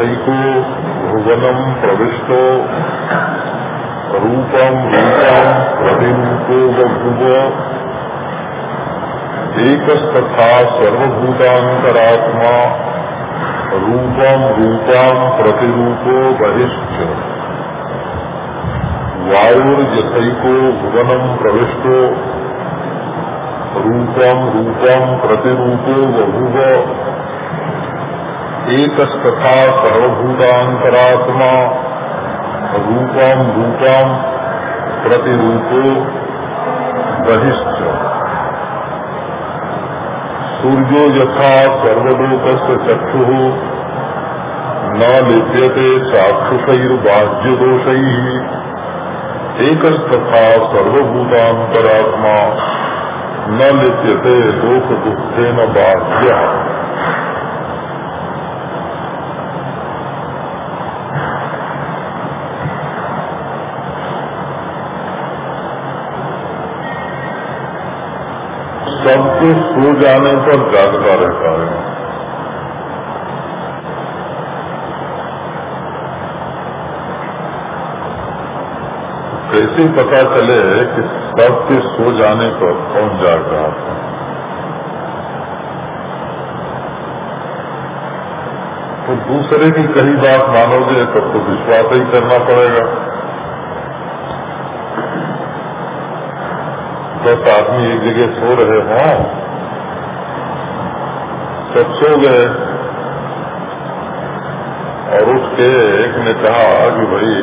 अग्निर्यथको भुवनम प्रविष्टो रूपम रूपम प्रतिरूपो बभुव। एकस्तथा सर्वभूतांतरात्मा रूपम रूपम प्रतिरूपो बहिश्च। वायुर्यथको भुवनम प्रविष्टो रूपम रूपम प्रतिरूपो बभुव। एकस्तथा सर्वभूतांतरात्मा रूपम रूपम प्रतिरूपो बहिश्च। सूर्यो यथा सर्वलोक चक्षु, न लिप्यते चाक्षुषैर्बाह्यदोष। एक तथा सर्वभूतांतरात्मा न लिप्यते लोक दुखे न बाह्य। सबके सो जाने पर जागता रहता है। कैसे पता चले कि सबके सो जाने पर कौन जाग रहा था। तो दूसरे की कही बात मानोगे तब तो विश्वास ही करना पड़ेगा। दस आदमी एक जगह सो रहे हों, सब सो गए। और उठ के एक ने कहा कि भाई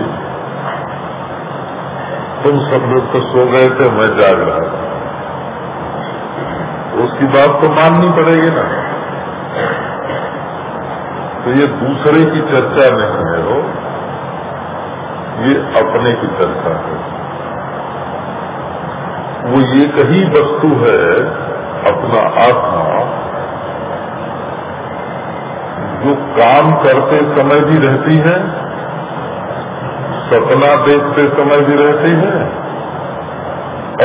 तुम सब लोग तो सो गए थे, मैं जाग रहा था। उसकी बात तो माननी पड़ेगी ना। तो ये दूसरे की चर्चा नहीं है वो ये अपने की चर्चा है। वो एक ही वस्तु है अपना आत्मा जो काम करते समय भी रहती है, सपना देखते समय भी रहती है,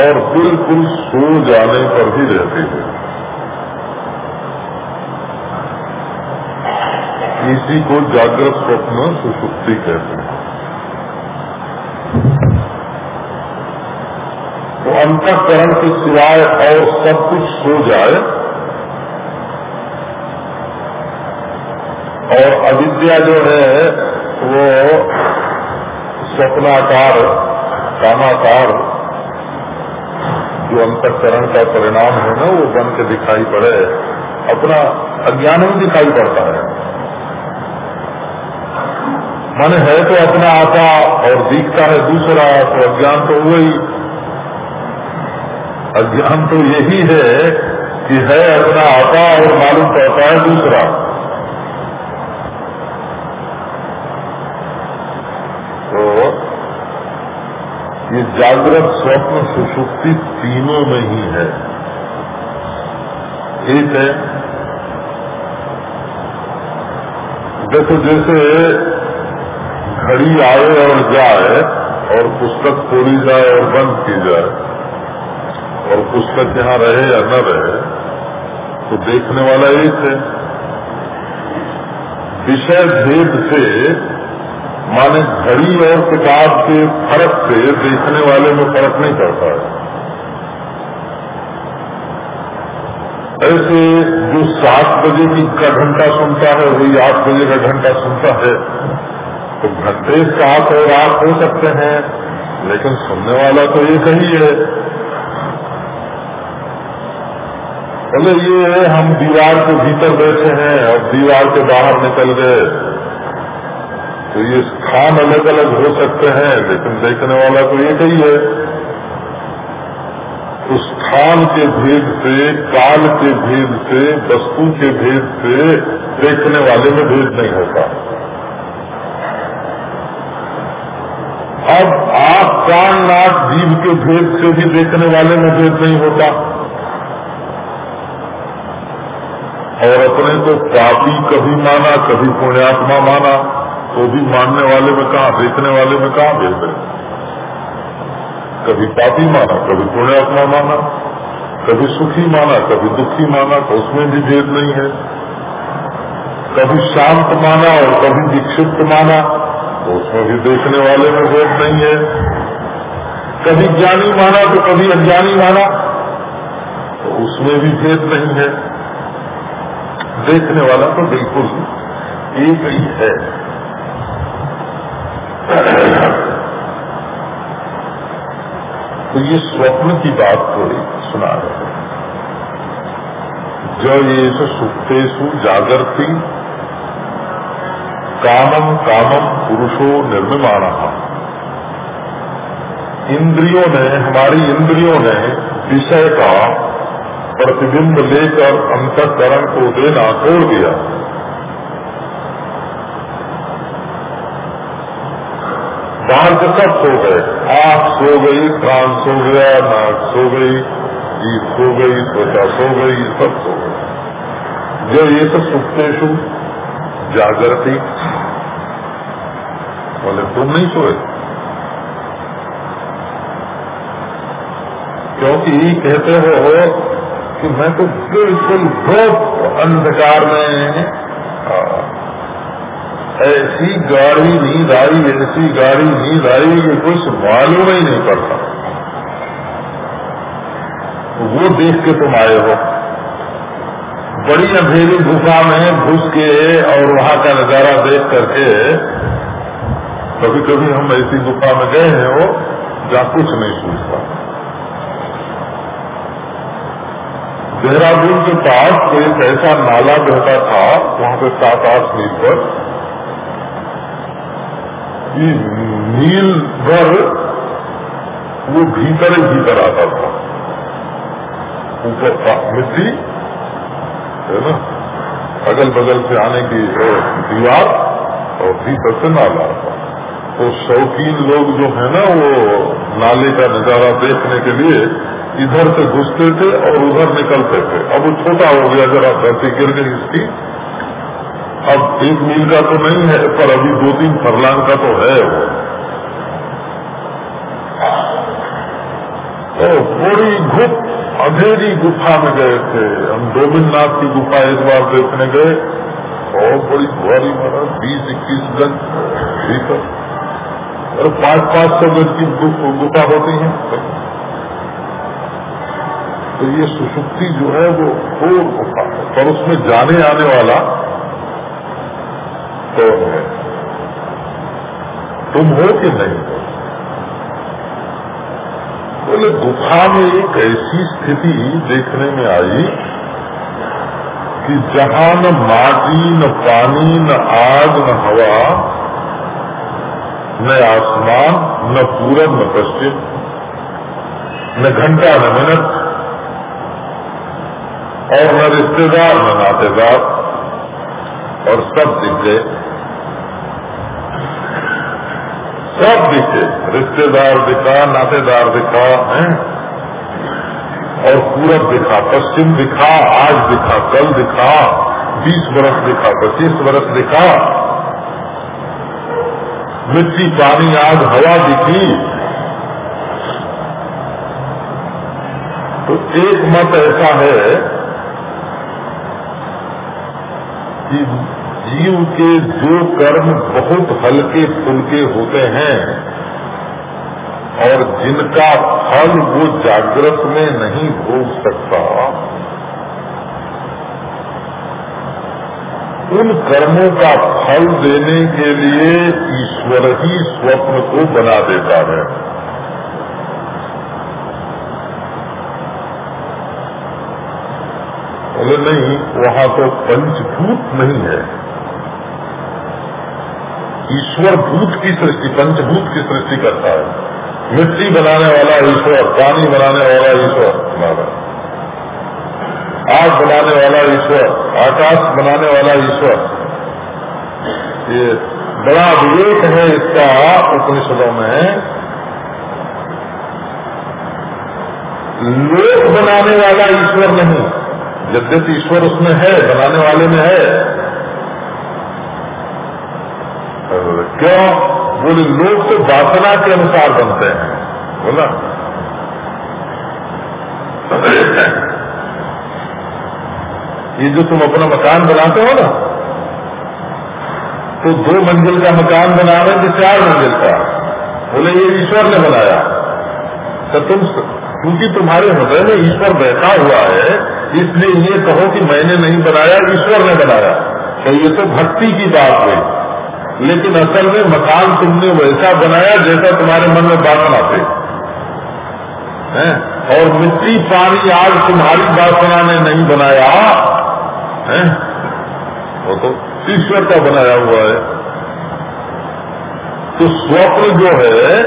और बिल्कुल सो जाने पर भी रहती है। इसी को जागृत स्वप्न सुसुप्ति कहते हैं। अंतकरण के सिवाय और सब कुछ सो जाए और अविद्या जो है, वो स्वप्नाकार, कामाकार, जो अंतकरण का परिणाम है ना, वो बन के दिखाई पड़े। अपना अज्ञान ही दिखाई पड़ता है। मन है तो अपना आता और दिखता है दूसरा तो अज्ञान तो वही अज्ञान तो यही है कि है अपना आता और मालूम पड़ता है दूसरा। तो ये जागृत स्वप्न सुसुप्ति तीनों में ही है। एक है, देखो जैसे घड़ी आए और जाए और पुस्तक तोड़ी जाए और बंद की जाए। और पुस्तक यहाँ रहे या न रहे तो देखने वाला एक है। विषय भेद से, माने घड़ी और किताब के फ़र्क से देखने वाले में फ़र्क नहीं पड़ता है। ऐसे जो सात बजे की का घंटा सुनता है, वही आठ बजे का घंटा सुनता है। तो घंटे सात और आठ हो सकते हैं, लेकिन सुनने वाला तो एक ही है। बोले ये, हम दीवार के भीतर बैठे हैं और दीवार के बाहर निकल गए। तो ये स्थान अलग अलग हो सकते हैं, लेकिन देखने वाला तो एक ही है। तो स्थान के भेद से, काल के भेद से, वस्तु के भेद से देखने वाले में भेद नहीं होता। अब आप नाक जीव के भेद से भी देखने वाले में भेद नहीं होता। और अपने को पापी कभी माना, कभी पुण्यात्मा माना तो भी मानने वाले में कहा देखने वाले में कहा भेद है? कभी पापी माना, कभी पुण्यात्मा माना, कभी सुखी माना, कभी दुखी माना तो उसमें भी भेद नहीं है। कभी शांत माना और कभी विक्षिप्त माना तो उसमें भी देखने वाले में भेद नहीं है। कभी ज्ञानी माना तो कभी अज्ञानी माना तो उसमें भी भेद नहीं है। देखने वाला तो बिल्कुल एक ही है। तो ये स्वप्न की बात थोड़ी सुना रहे जो ये सुप्तेषु जागृति कामम कामम पुरुषो निर्मिमाण। इंद्रियों ने, हमारी इंद्रियों ने विषय का प्रतिबिंब लेकर अंतकरण को देना छोड़ दिया। बाहर के सब सो गए। आँख सो गई कान सो गया, नाक सो गई जीत सो गई, त्वचा सो गई, सब सो गई जो ये सब सुप्तेशु जागृति। बोले, तुम नहीं सोए? क्योंकि कहते हो कि मैं तो बिल्कुल बहुत अंधकार में ऐसी गाड़ी नींद आई ऐसी गाड़ी नींद आई कि कुछ मालूम ही नहीं पड़ता। वो देख के तुम आए हो। बड़ी अंधेरी गुफा में घुस के और वहाँ का नज़ारा देख करके कभी कभी हम ऐसी गुफा में गए हैं, वो जहाँ कुछ नहीं सूझता देहरादून के पास एक ऐसा नाला बहता था, वहाँ पे सात आठ मील पर। मील भर वो भीतर ही भीतर आता था। ऊपर था मिट्टी, है ना? अगल बगल से आने की दीवार और भीतर से नाला था। तो शौकीन लोग जो है ना, वो नाले का नज़ारा देखने के लिए इधर से घुसते थे और उधर निकलते थे। अब वो छोटा हो गया, जरा धरती गिर गई इसकी। अब एक मील का तो नहीं है, पर अभी दो तीन फरलांग का तो है वो। तो बड़ी गुप अंधेरी गुफा में गए थे। हम गोविंदनाथ की गुफा एक बार देखने गए। और बड़ी भारी मारा बीस इक्कीस गज भीतर। और पाँच पाँच सौ गज की गुफा होती है। तो ये सुसुप्ति जो है वो घोर गुफा है। पर उसमें जाने आने वाला कौन है? तुम हो कि नहीं हो? बोले, गुफा में एक ऐसी स्थिति देखने में आई कि जहाँ न माटी, न पानी, न आग, न हवा, न आसमान, न पूरब, न पश्चिम, न घंटा, न मिनट और न रिश्तेदार न नातेदार, और सब दिखे। सब दिखे। रिश्तेदार दिखा, नातेदार दिखा, है? और पूरब दिखा, पश्चिम दिखा, आज दिखा, कल दिखा, बीस वर्ष दिखा, पच्चीस वर्ष दिखा। मिट्टी, पानी, आग, हवा दिखी। तो एक मत ऐसा है कि जीव के जो कर्म बहुत हल्के फुलके होते हैं और जिनका फल वो जागृत में नहीं भोग सकता। उन कर्मों का फल देने के लिए ईश्वर ही स्वप्न को बना देता है। बोले नहीं, वहाँ तो पंचभूत नहीं है। ईश्वर भूत की सृष्टि, पंचभूत की सृष्टि करता है। मिट्टी बनाने वाला ईश्वर, पानी बनाने वाला ईश्वर आग बनाने वाला ईश्वर, आकाश बनाने वाला ईश्वर। ये बड़ा विवेक है इसका उपनिषदों में। लोक बनाने वाला ईश्वर नहीं। यद्यपि ईश्वर उसमें है, बनाने वाले में है। क्यों? बोले, लोग तो वासना के अनुसार बनते हैं। बोला। ये जो तुम अपना मकान बनाते हो ना तो दो मंजिल का मकान बना रहे कि चार मंजिल का। बोले, ये ईश्वर ने बनाया। तो तुम क्योंकि तुम्हारे हृदय में ईश्वर बैठा हुआ है, इसलिए ये कहो कि मैंने नहीं बनाया, ईश्वर ने बनाया। तो ये तो भक्ति की बात हुई लेकिन असल में मकान तुमने वैसा बनाया जैसा तुम्हारे मन में वासना थे। है? और मिट्टी, पानी आज तुम्हारी वासना ने नहीं बनाया। है? वो तो ईश्वर का बनाया हुआ है। तो स्वप्न जो है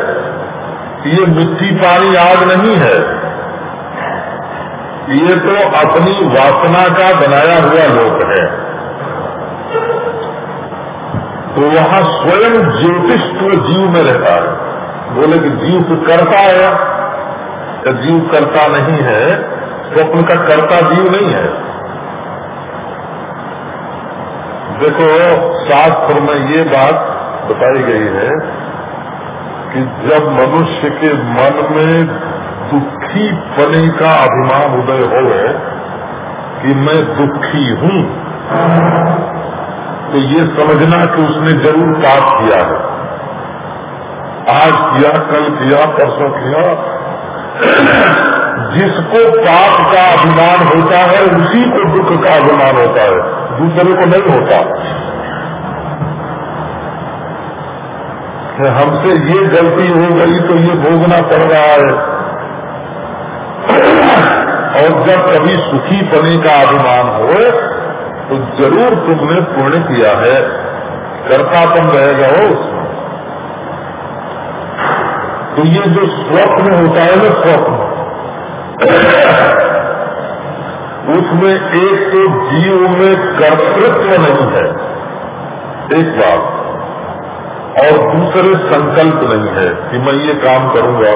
ये मिट्टी पानी आग नहीं है। ये तो अपनी वासना का बनाया हुआ लोक है। तो वहाँ स्वयं ज्योतिष तो जीव में रहता है। बोले कि जीव तो करता है या जीव करता नहीं है स्वप्न का करता जीव नहीं है। देखो, शास्त्र में ये बात बताई गई है कि जब मनुष्य के मन में दुखी पने का अभिमान उदय हो गए कि मैं दुखी हूँ तो ये समझना कि उसने ज़रूर पाप किया है। आज किया, कल किया, परसों किया, जिसको पाप का अभिमान होता है, उसी को दुख का अभिमान होता है, दूसरे को नहीं होता। हमसे ये गलती हो गई तो ये भोगना पड़ रहा है। और जब कभी सुखी पने का अभिमान हो तो ज़रूर तुमने पुण्य किया है। कर्तापन रहेगा हो तो ये जो स्वप्न होता है ना स्वप्न, उसमें एक तो जीव में कर्तृत्व नहीं है। एक बात। और दूसरे संकल्प नहीं है कि मैं ये काम करूँगा।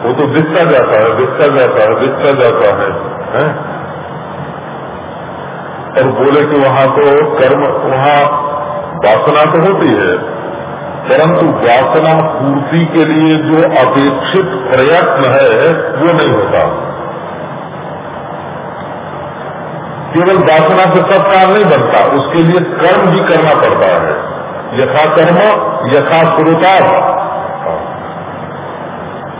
वो तो दिखता जाता है दिखता जाता है दिखता जाता है, है? और बोले कि वहाँ तो कर्म वहाँ वासना तो होती है परंतु वासना पूर्ति के लिए जो अपेक्षित प्रयत्न है वो नहीं होता। केवल वासना से सब काम नहीं बनता उसके लिए कर्म भी करना पड़ता है। यथा कर्म यथा श्रोता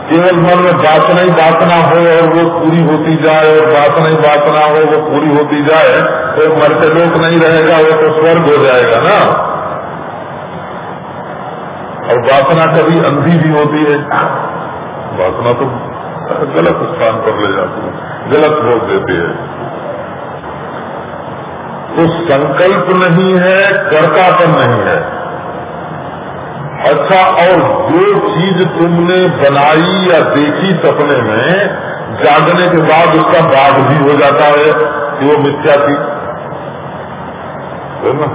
केवल मन में वासना ही वासना हो और वो पूरी होती जाए और वासना ही वासना हो, वो पूरी होती जाए तो मरते लोक नहीं रहेगा, वो तो स्वर्ग हो जाएगा ना। और वासना कभी अंधी भी होती है। वासना तो गलत स्थान पर ले जाती है, गलत भोग देती है। तो संकल्प नहीं है कर्तापन नहीं है। अच्छा और जो चीज़ तुमने बनाई या देखी सपने में, जागने के बाद उसका बाध भी हो जाता है, कि वो मिथ्या थी। है ना?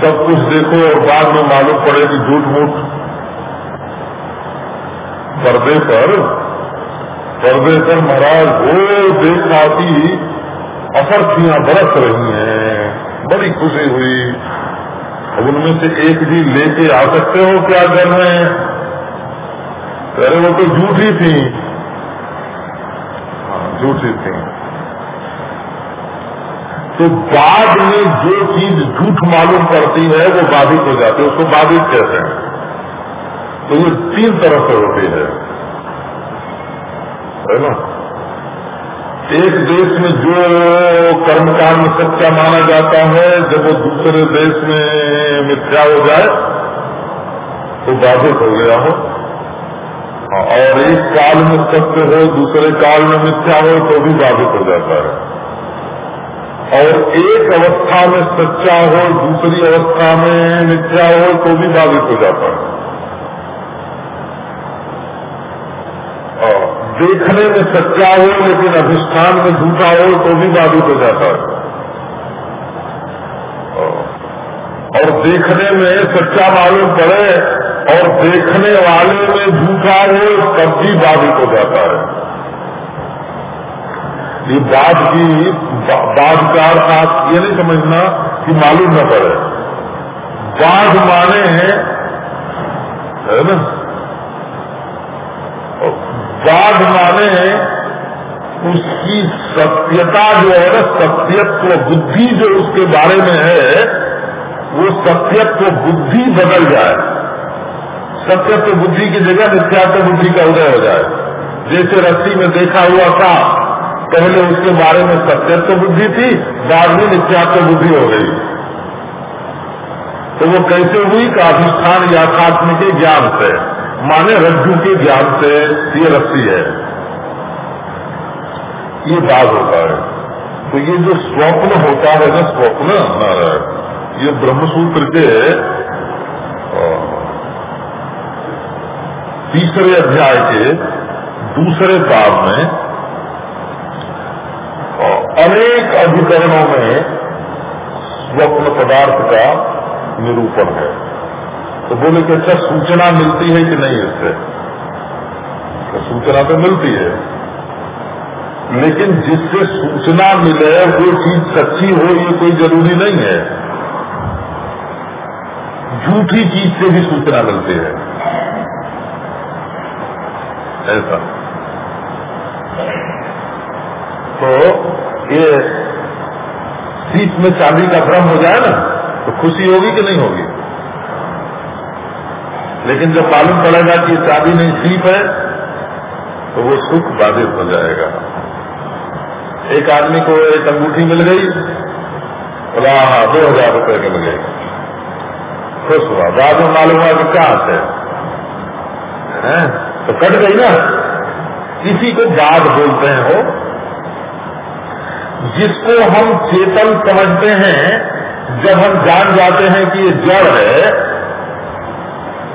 सब कुछ देखो और बाद में मालूम पड़े कि झूठ मूठ पर्दे पर पर्दे पर महाराज वो देखा कि अफरथियाँ बरस रही हैं, बड़ी खुशी हुई। उनमें से एक भी लेके आ सकते हो क्या कर रहे हैं अरे वो तो झूठी थी। हाँ, झूठी थी। तो बाद में जो चीज़ झूठ मालूम पड़ती है वो बाधित हो जाती है। उसको बाधित कहते हैं। तो ये तीन तरह से होती है। है ना? एक देश में जो कर्म कर्मकांड सच्चा माना जाता है, जब वो दूसरे देश में मिथ्या हो जाए तो बाधित हो गया हो, और एक काल में सत्य हो, दूसरे काल में मिथ्या हो तो भी बाधित हो जाता है। और एक अवस्था में सच्चा हो, दूसरी अवस्था में मिथ्या हो तो भी बाधित हो जाता है। देखने में सच्चा हो, लेकिन अधिष्ठान में झूठा हो तो भी बाधित हो जाता है। और देखने में सच्चा मालूम पड़े, और देखने वाले में झूठा हो, तब भी बाधित हो जाता है। ये बात की बाध का आप ये नहीं समझना कि मालूम न पड़े। बाद माने है ना? बाद माने उसकी सत्यता जो है ना, सत्यत्व बुद्धि जो उसके बारे में है, वो सत्यत्व बुद्धि बदल जाए। सत्यत्व बुद्धि की जगह नित्यात्व बुद्धि का उदय हो जाए। जैसे रस्सी में देखा हुआ था, पहले उसके बारे में सत्यत्व बुद्धि थी, बाद में नित्यात्व बुद्धि हो गई। तो वो कैसे हुई? का अधिष्ठान याथात्म के ज्ञान से। माने रज्जु के ज्ञान से ये रस्सी है। ये बात होता है। तो ये जो स्वप्न होता है ना, स्वप्न ये ब्रह्मसूत्र के तीसरे अध्याय के दूसरे पाद में अनेक अधिकरणों में स्वप्न पदार्थ का निरूपण है। तो बोले कि अच्छा सूचना मिलती है कि नहीं इससे? तो सूचना तो मिलती है। लेकिन जिससे सूचना मिले, वो चीज़ सच्ची हो, ये कोई ज़रूरी नहीं है। झूठी चीज़ से भी सूचना मिलती है। ऐसा। तो ये सीट में चांदी का भ्रम हो जाए ना तो खुशी होगी कि नहीं होगी? लेकिन जब मालूम पड़ेगा कि चांदी नहीं सीप है तो वो सुख बाधित हो जाएगा। एक आदमी को एक अंगूठी मिल गई बोला हाँ दो हज़ार रुपए की मिल। गई खुश हुआ। बाद में मालूम हुआ कि क्या है। तो कट गई ना। इसी को बाद बोलते हैं हो जिसको हम चेतन समझते हैं, जब हम जान जाते हैं कि ये जड़ है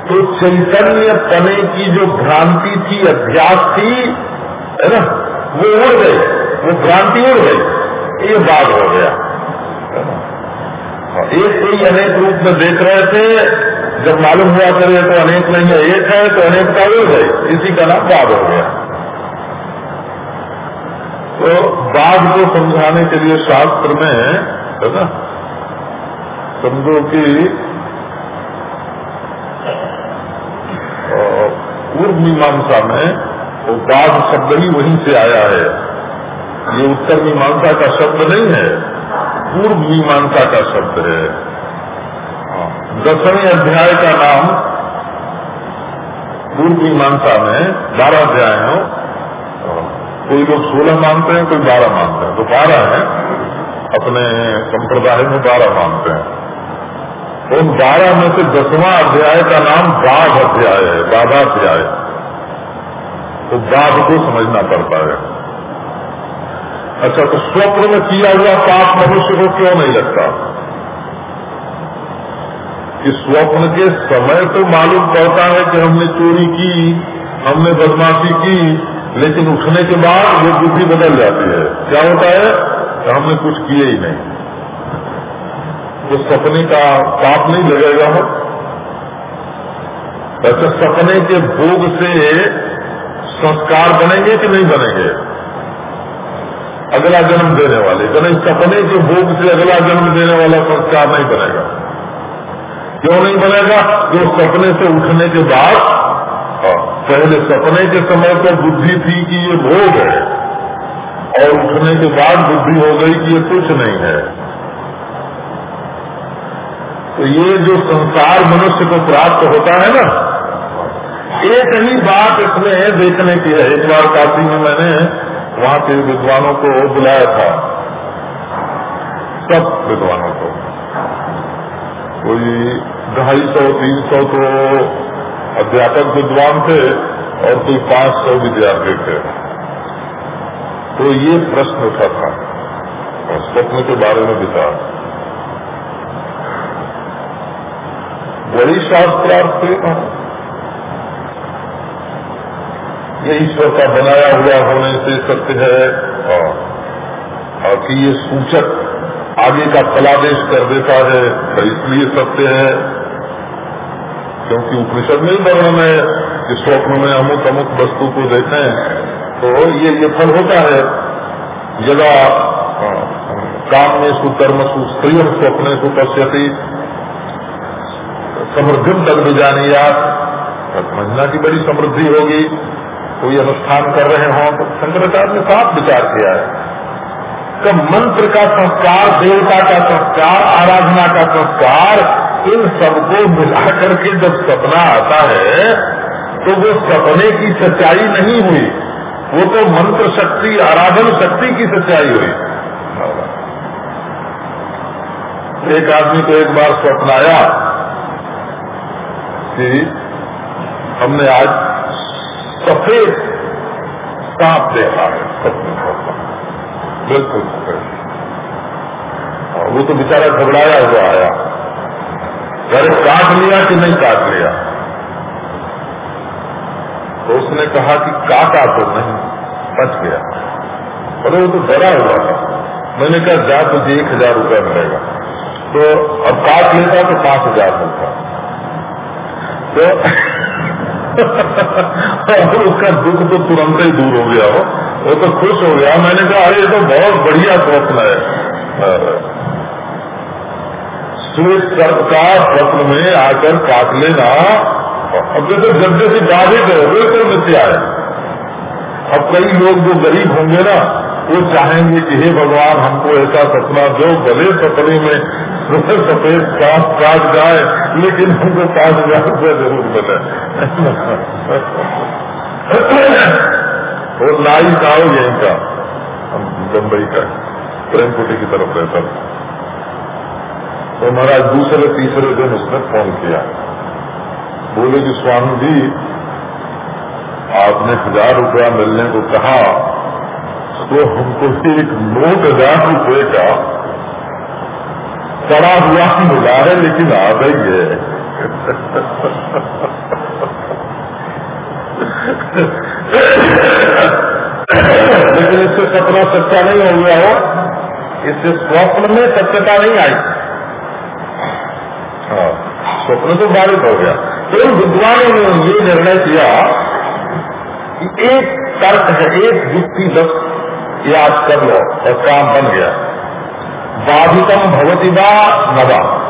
तो चैतन्य पने की जो भ्रांति थी, अभ्यास थी, है ना, वो उड़ गई, वो भ्रांति उड़ गई, ये बात हो गया। एक कोई अनेक रूप में देख रहे थे, जब मालूम हुआ करे तो अनेक नहीं है, एक है तो अनेक का उड़ गई, इसी का नाम बात हो गया। तो बाघ को समझाने के लिए शास्त्र में, है ना, समझो कि पूर्व मीमांसा में वो बाघ शब्द ही वहीं से आया है। ये उत्तर मीमांसा का शब्द नहीं है पूर्व मीमांसा का शब्द है। हाँ, दसवें अध्याय का नाम पूर्व मीमांसा में बारह अध्याय है कोई लोग सोलह मानते हैं कोई बारह मानते हैं। तो बारह है अपने संप्रदाय में बारह मानते हैं। उन बारह में से दसवां अध्याय का नाम बाघ अध्याय है बाधाध्याय तो बाघ को समझना पड़ता है। अच्छा तो स्वप्न में किया हुआ पाप मनुष्य को क्यों नहीं लगता? कि स्वप्न के समय तो मालूम पड़ता है कि हमने चोरी की, हमने बदमाशी की, लेकिन उठने के बाद वो बुद्धि बदल जाती है। क्या होता है? तो हमने कुछ किए ही नहीं। तो सपने का पाप नहीं लगेगा अच्छा सपने के भोग से संस्कार बनेंगे कि नहीं बनेंगे? अगला जन्म देने वाले कहीं सपने के भोग से अगला जन्म देने वाला संस्कार नहीं बनेगा। क्यों नहीं बनेगा? जो सपने से उठने के बाद हाँ, पहले सपने के समय तो बुद्धि थी कि ये भोग है और उठने के बाद बुद्धि हो गई कि ये कुछ नहीं है। तो ये जो संसार मनुष्य को प्राप्त होता है ना, एक ही बात इसमें देखने की है। एक बार काशी में मैंने वहाँ के विद्वानों को बुलाया था। सब विद्वानों को। कोई ढाई सौ, तीन सौ तो अध्यापक विद्वान थे और कोई पाँच सौ विद्यार्थी थे। तो ये प्रश्न उठा था। और स्वप्न के बारे में विचार बड़ी शास्त्रार्थ थे ये ईश्वर का बनाया हुआ होने से सत्य है। और कि ये सूचक आगे का फलादेश कर देता है तो इसलिए सत्य है। क्योंकि उपनिषद में ही वर्णन है कि स्वप्न में अमुक अमुक वस्तु को देखें तो ये ये फल होता है। यदा काम में सुकर्म सुस्त्रिय स्वप्न सु पश्यति समृद्धि तक जानी याद महिला की बड़ी समृद्धि होगी। कोई अनुष्ठान कर रहे हों तो शंकराचार्य ने साफ़ विचार किया है। कि मंत्र का संस्कार, देवता का संस्कार, आराधना का संस्कार, इन सबको मिला करके जब सपना आता है तो वो सपने की सच्चाई नहीं हुई। वो तो मंत्र शक्ति, आराधन शक्ति की सच्चाई हुई। एक आदमी को एक बार स्वप्न आया कि हमने आज सफ़ेद सांप देखा है सपने बिल्कुल सफ़ेद। वो तो बेचारा घबराया हुआ आया। अरे काट लिया कि नहीं काट लिया? तो उसने कहा कि काटा तो नहीं, बच गया। अरे वो तो डरा हुआ था। मैंने कहा, जा तुझे एक हज़ार रुपया मिलेगा। तो अब काट लेता तो पाँच हज़ार मिलता। तो और उसका दुख तो तुरंत ही दूर हो गया हो। वो तो खुश हो गया। मैंने कहा, अरे, ये तो बहुत बढ़िया स्वप्न है। श्वेत का स्वप्न में आकर काट लेना अब तो गद्दे से बाधित है बिल्कुल मिथ्या है अब कई लोग जो गरीब होंगे ना वो चाहेंगे कि हे भगवान, हमको ऐसा सपना दो, भले सपने में सफ़ेद सांप काट जाए, लेकिन हमको पाँच हज़ार रुपये ज़रूर मिले। वो नाई साहब यहीं का। बम्बई का प्रेमपुटी की तरफ़ रहता था तो महाराज दूसरे, तीसरे दिन उसने फ़ोन किया। बोले कि स्वामी जी, आपने हज़ार रुपया मिलने को कहा तो हमको एक नोट हज़ार रुपये का पड़ा हुआ मिला है, लेकिन आ गई है। लेकिन इससे सपना सच्चा नहीं हो गया हो। इससे स्वप्न में सत्यता नहीं आई। हाँ स्वप्न तो बाधित हो गया। तो विद्वानों ने ये निर्णय किया कि एक तर्क है, एक युक्ति याद कर लो, और काम बन गया। बाधितम भवती बा नवा।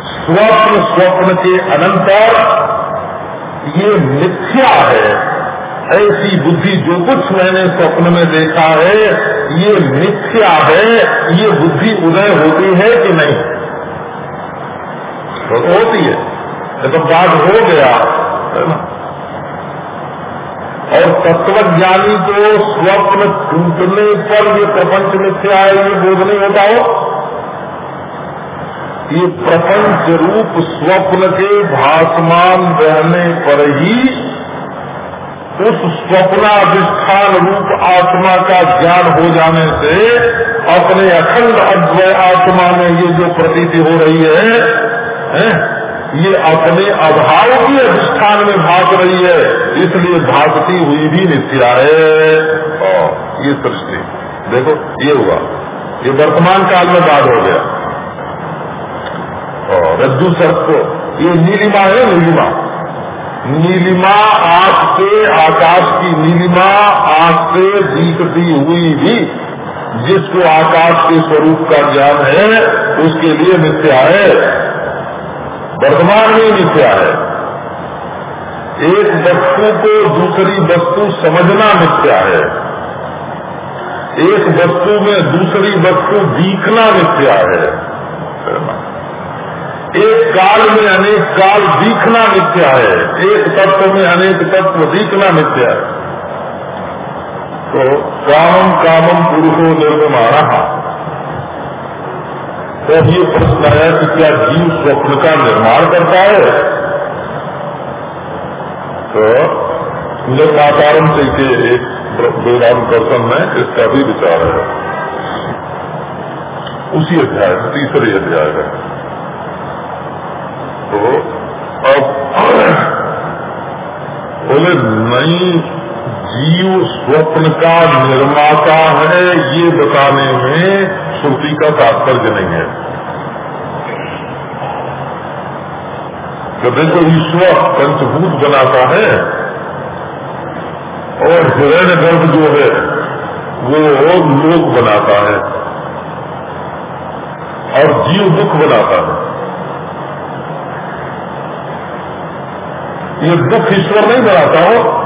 स्वप्न स्वप्न के अनंतर ये मिथ्या है। ऐसी बुद्धि जो कुछ मैंने स्वप्न में देखा है, ये मिथ्या है, ये बुद्धि उदय होती है कि नहीं? तो होती है। जब बात हो गया, है ना? और तत्वज्ञानी को स्वप्न टूटने पर ये प्रपंच मिथ्या है ये बोध नहीं होता हो। ये प्रपंच रूप स्वप्न के भासमान रहने पर ही उस स्वप्नाधिष्ठान रूप आत्मा का ज्ञान हो जाने से अपने अखंड अद्वय आत्मा में ये जो प्रतीति हो रही है, है ये अपने अभाव की अधिष्ठान में भाग रही है, इसलिए भागती हुई भी मिथ्या है। ये सृष्टि। देखो, ये हुआ। ये वर्तमान काल में बाद हो गया। रज्जु सर्प को ये नीलिमा है, नीलिमा। नीलिमा आँख से आकाश की नीलिमा आँख से हुई भी जिसको आकाश के स्वरूप का ज्ञान है, उसके लिए मिथ्या है। वर्तमान में मिथ्या है? एक वस्तु को दूसरी वस्तु समझना मिथ्या है? एक वस्तु में दूसरी वस्तु दिखना मिथ्या है? एक काल में अनेक काल दिखना मिथ्या है? एक तत्व में अनेक तत्व दिखना मिथ्या है? तो कामम कामम पुरुषो निर्माण तो ये प्रश्न आया कि क्या जीव स्वप्न का निर्माण करता है? तो निर्माकारम से के एक वेदांत में इसका भी विचार है। उसी अध्याय तीसरे अध्याय है तो अब, बोले, नहीं जीव स्वप्न का निर्माता है, ये बताने में श्रुति का तात्पर्य नहीं है। तो देखो ईश्वर पंचभूत बनाता है, और हिरण गर्भ जो है, वो लोक बनाता है, और जीव दुख बनाता है। ये दुख ईश्वर नहीं बनाता हो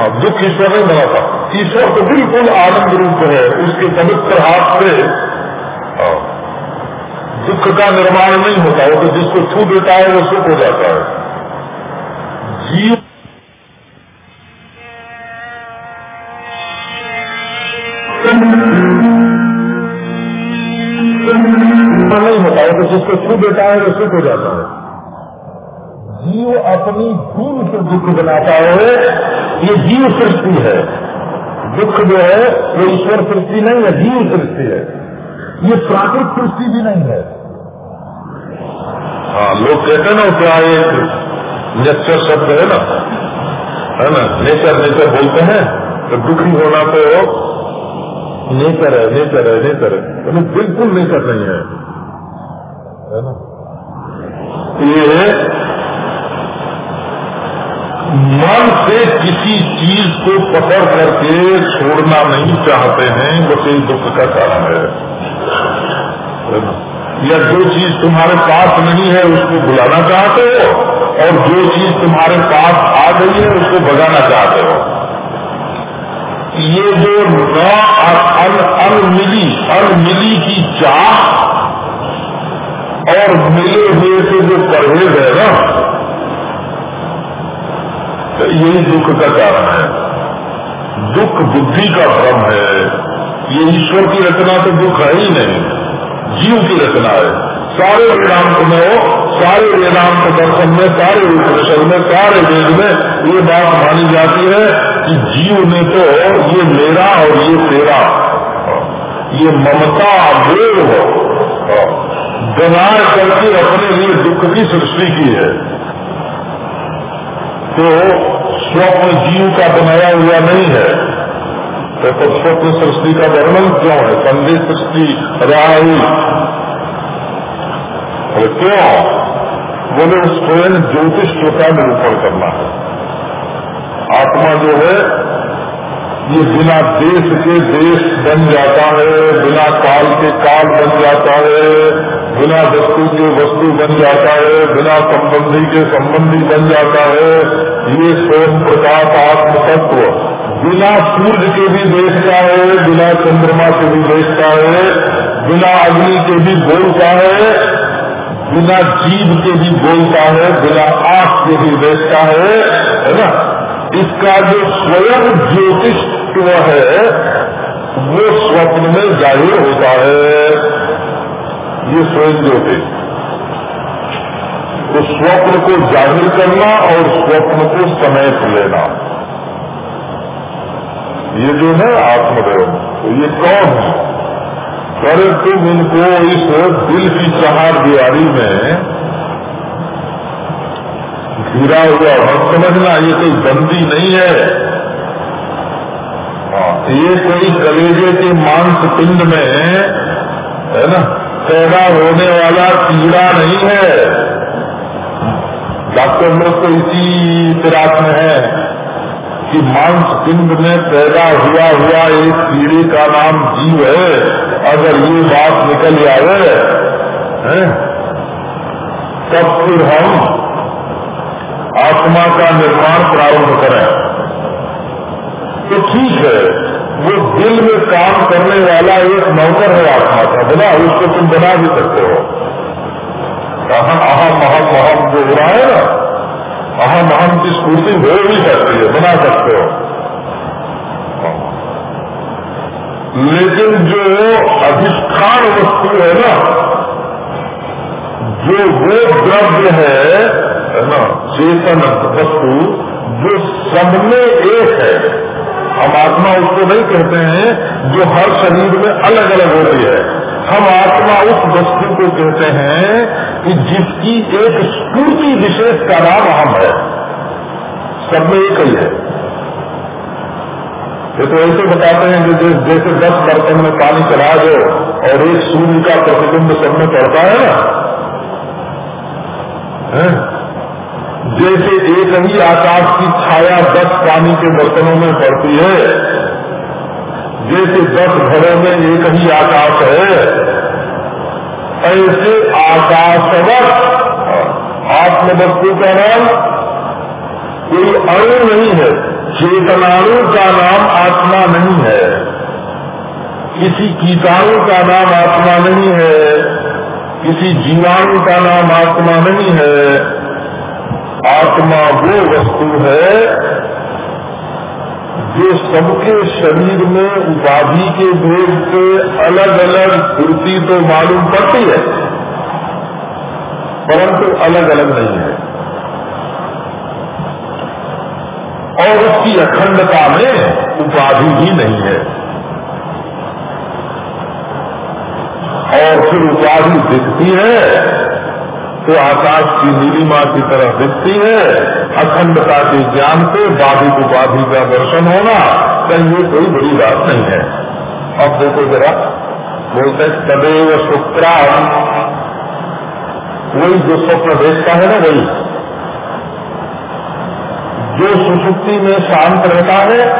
हाँ दुख ईश्वर नहीं बनाता ईश्वर तो बिल्कुल आनंद रूप है उसके पवित्र हाथ से हाँ, दुख का निर्माण नहीं होता वो तो जिसको छू देता है वो सुख हो जाता है। जीव नहीं होता है तो जिसको छू देता है वो सुख हो जाता है। जीव अपनी भूल से दुख बनाता है ये जीव सृष्टि है। दुख जो है, वो ईश्वर सृष्टि नहीं है, जीव सृष्टि है। ये प्राकृतिक सृष्टि भी नहीं है। हाँ लोग कहते हैं ना, क्या एक नेचर शब्द है ना? है ना? नेचर नेचर बोलते हैं तो दुखी होना तो नेचर है नेचर है नेचर है। तो बिल्कुल नेचर नहीं है। है ना? ये मन से किसी चीज़ को पकड़ करके छोड़ना नहीं चाहते हैं बस एक दुख का कारण है। या जो चीज़ तुम्हारे पास नहीं है उसको बुलाना चाहते हो और जो चीज़ तुम्हारे पास आ गई है उसको भगाना चाहते हो। ये जो न अन, अनमिली अनमिली की चाह और मिले हुए से जो परहेज है ना तो यही दुख का कारण है। दुख बुद्धि का भ्रम है। ये ईश्वर की रचना तो दुख है ही नहीं। जीव की रचना है। सारे वेदांत में हो सारे वेदांत दर्शन में, सारे उपनिषद में, सारे वेद में ये बात मानी जाती है कि जीव ने तो ये मेरा और ये तेरा, ये ममता वेद हो बना करके अपने लिए दुख की सृष्टि की है। तो स्वप्न जीव का बनाया हुआ नहीं है। तो, तो स्वप्न सृष्टि का वर्णन क्यों है? संदेह सृष्टि राहु। क्यों? बोले स्वयं ज्योतिष का निरूपण करना है। आत्मा जो है ये बिना देश के देश बन जाता है बिना काल के काल बन जाता है। बिना वस्तु के वस्तु बन जाता है, बिना संबंधी के संबंधी बन जाता है। ये स्वयं प्रकाश आत्म तत्व बिना सूर्य के भी देखता है, बिना चंद्रमा के भी देखता है, बिना अग्नि के भी बोलता है, बिना जीव के भी बोलता है, बिना आँख के भी देखता है है ना? इसका जो स्वयं ज्योतिष है, वो स्वप्न में ज़ाहिर होता है। ये स्वयं ज्योतिष तो स्वप्न को ज़ाहिर करना और स्वप्न को समेट लेना। ये जो है आत्मदेव तो ये कौन है? अरे तुम इनको इस दिल की चहार दिवारी में घिरा हुआ मत समझना ये कोई बंदी नहीं है। हाँ, ये कोई कलेजे के मांस पिंड में है ना? पैदा होने वाला कीड़ा नहीं है। डॉक्टर लोग तो इसी फिराक में है कि मांस पिंड में पैदा हुआ हुआ एक कीड़े का नाम जीव है। अगर ये बात निकल आवे तब फिर हम आत्मा का निर्माण प्रारंभ करें। तो ठीक है। वो दिल में काम करने वाला एक नौकर है आत्मा का, बना उसको तुम बना भी सकते हो। अहम अहम अहम अहम जो हो रहा है ना, अहम अहम की स्फूर्ति हो भी सकती है, बना सकते हो। लेकिन जो अधिष्ठान वस्तु है ना, जो वो द्रव्य है ना, चेतन वस्तु, जो सब में एक है हम आत्मा उसको नहीं कहते हैं, जो हर शरीर में अलग अलग होती है। हम आत्मा उस वस्तु को कहते हैं कि जिसकी एक स्फूर्ति विशेष का नाम हम है। सब में एक ही है। ये तो ऐसे बताते हैं कि जैसे दस बर्तन में पानी चला दो और एक सूर्य का प्रतिबिंब सब में पड़ता है ना? जैसे एक ही आकाश की छाया दस पानी के बर्तनों में पड़ती है, जैसे दस घरों में एक ही आकाश है, ऐसे आकाशवत आत्म वस्तु का नाम कोई अणु नहीं है, चेतनाणु का नाम आत्मा नहीं है। किसी कीटाणु का नाम आत्मा नहीं है, किसी जीवाणु का नाम आत्मा नहीं है। आत्मा वो वस्तु है जो सबके शरीर में उपाधि के भेद से अलग अलग स्फूर्ति तो मालूम पड़ती है, परंतु अलग अलग नहीं है। और उसकी अखंडता में उपाधि ही नहीं है। और फिर उपाधि दिखती है तो आकाश की नीलिमा की तरह दिखती है। अखंडता के ज्ञान से बाधिक उपाधि का दर्शन होना कहीं ये कोई बड़ी बात नहीं है। अब देखो जरा, बोलते सदैव शुक्रा। वही जो स्वप्न देखता है ना वही। जो सुसुप्ति में शांत रहता है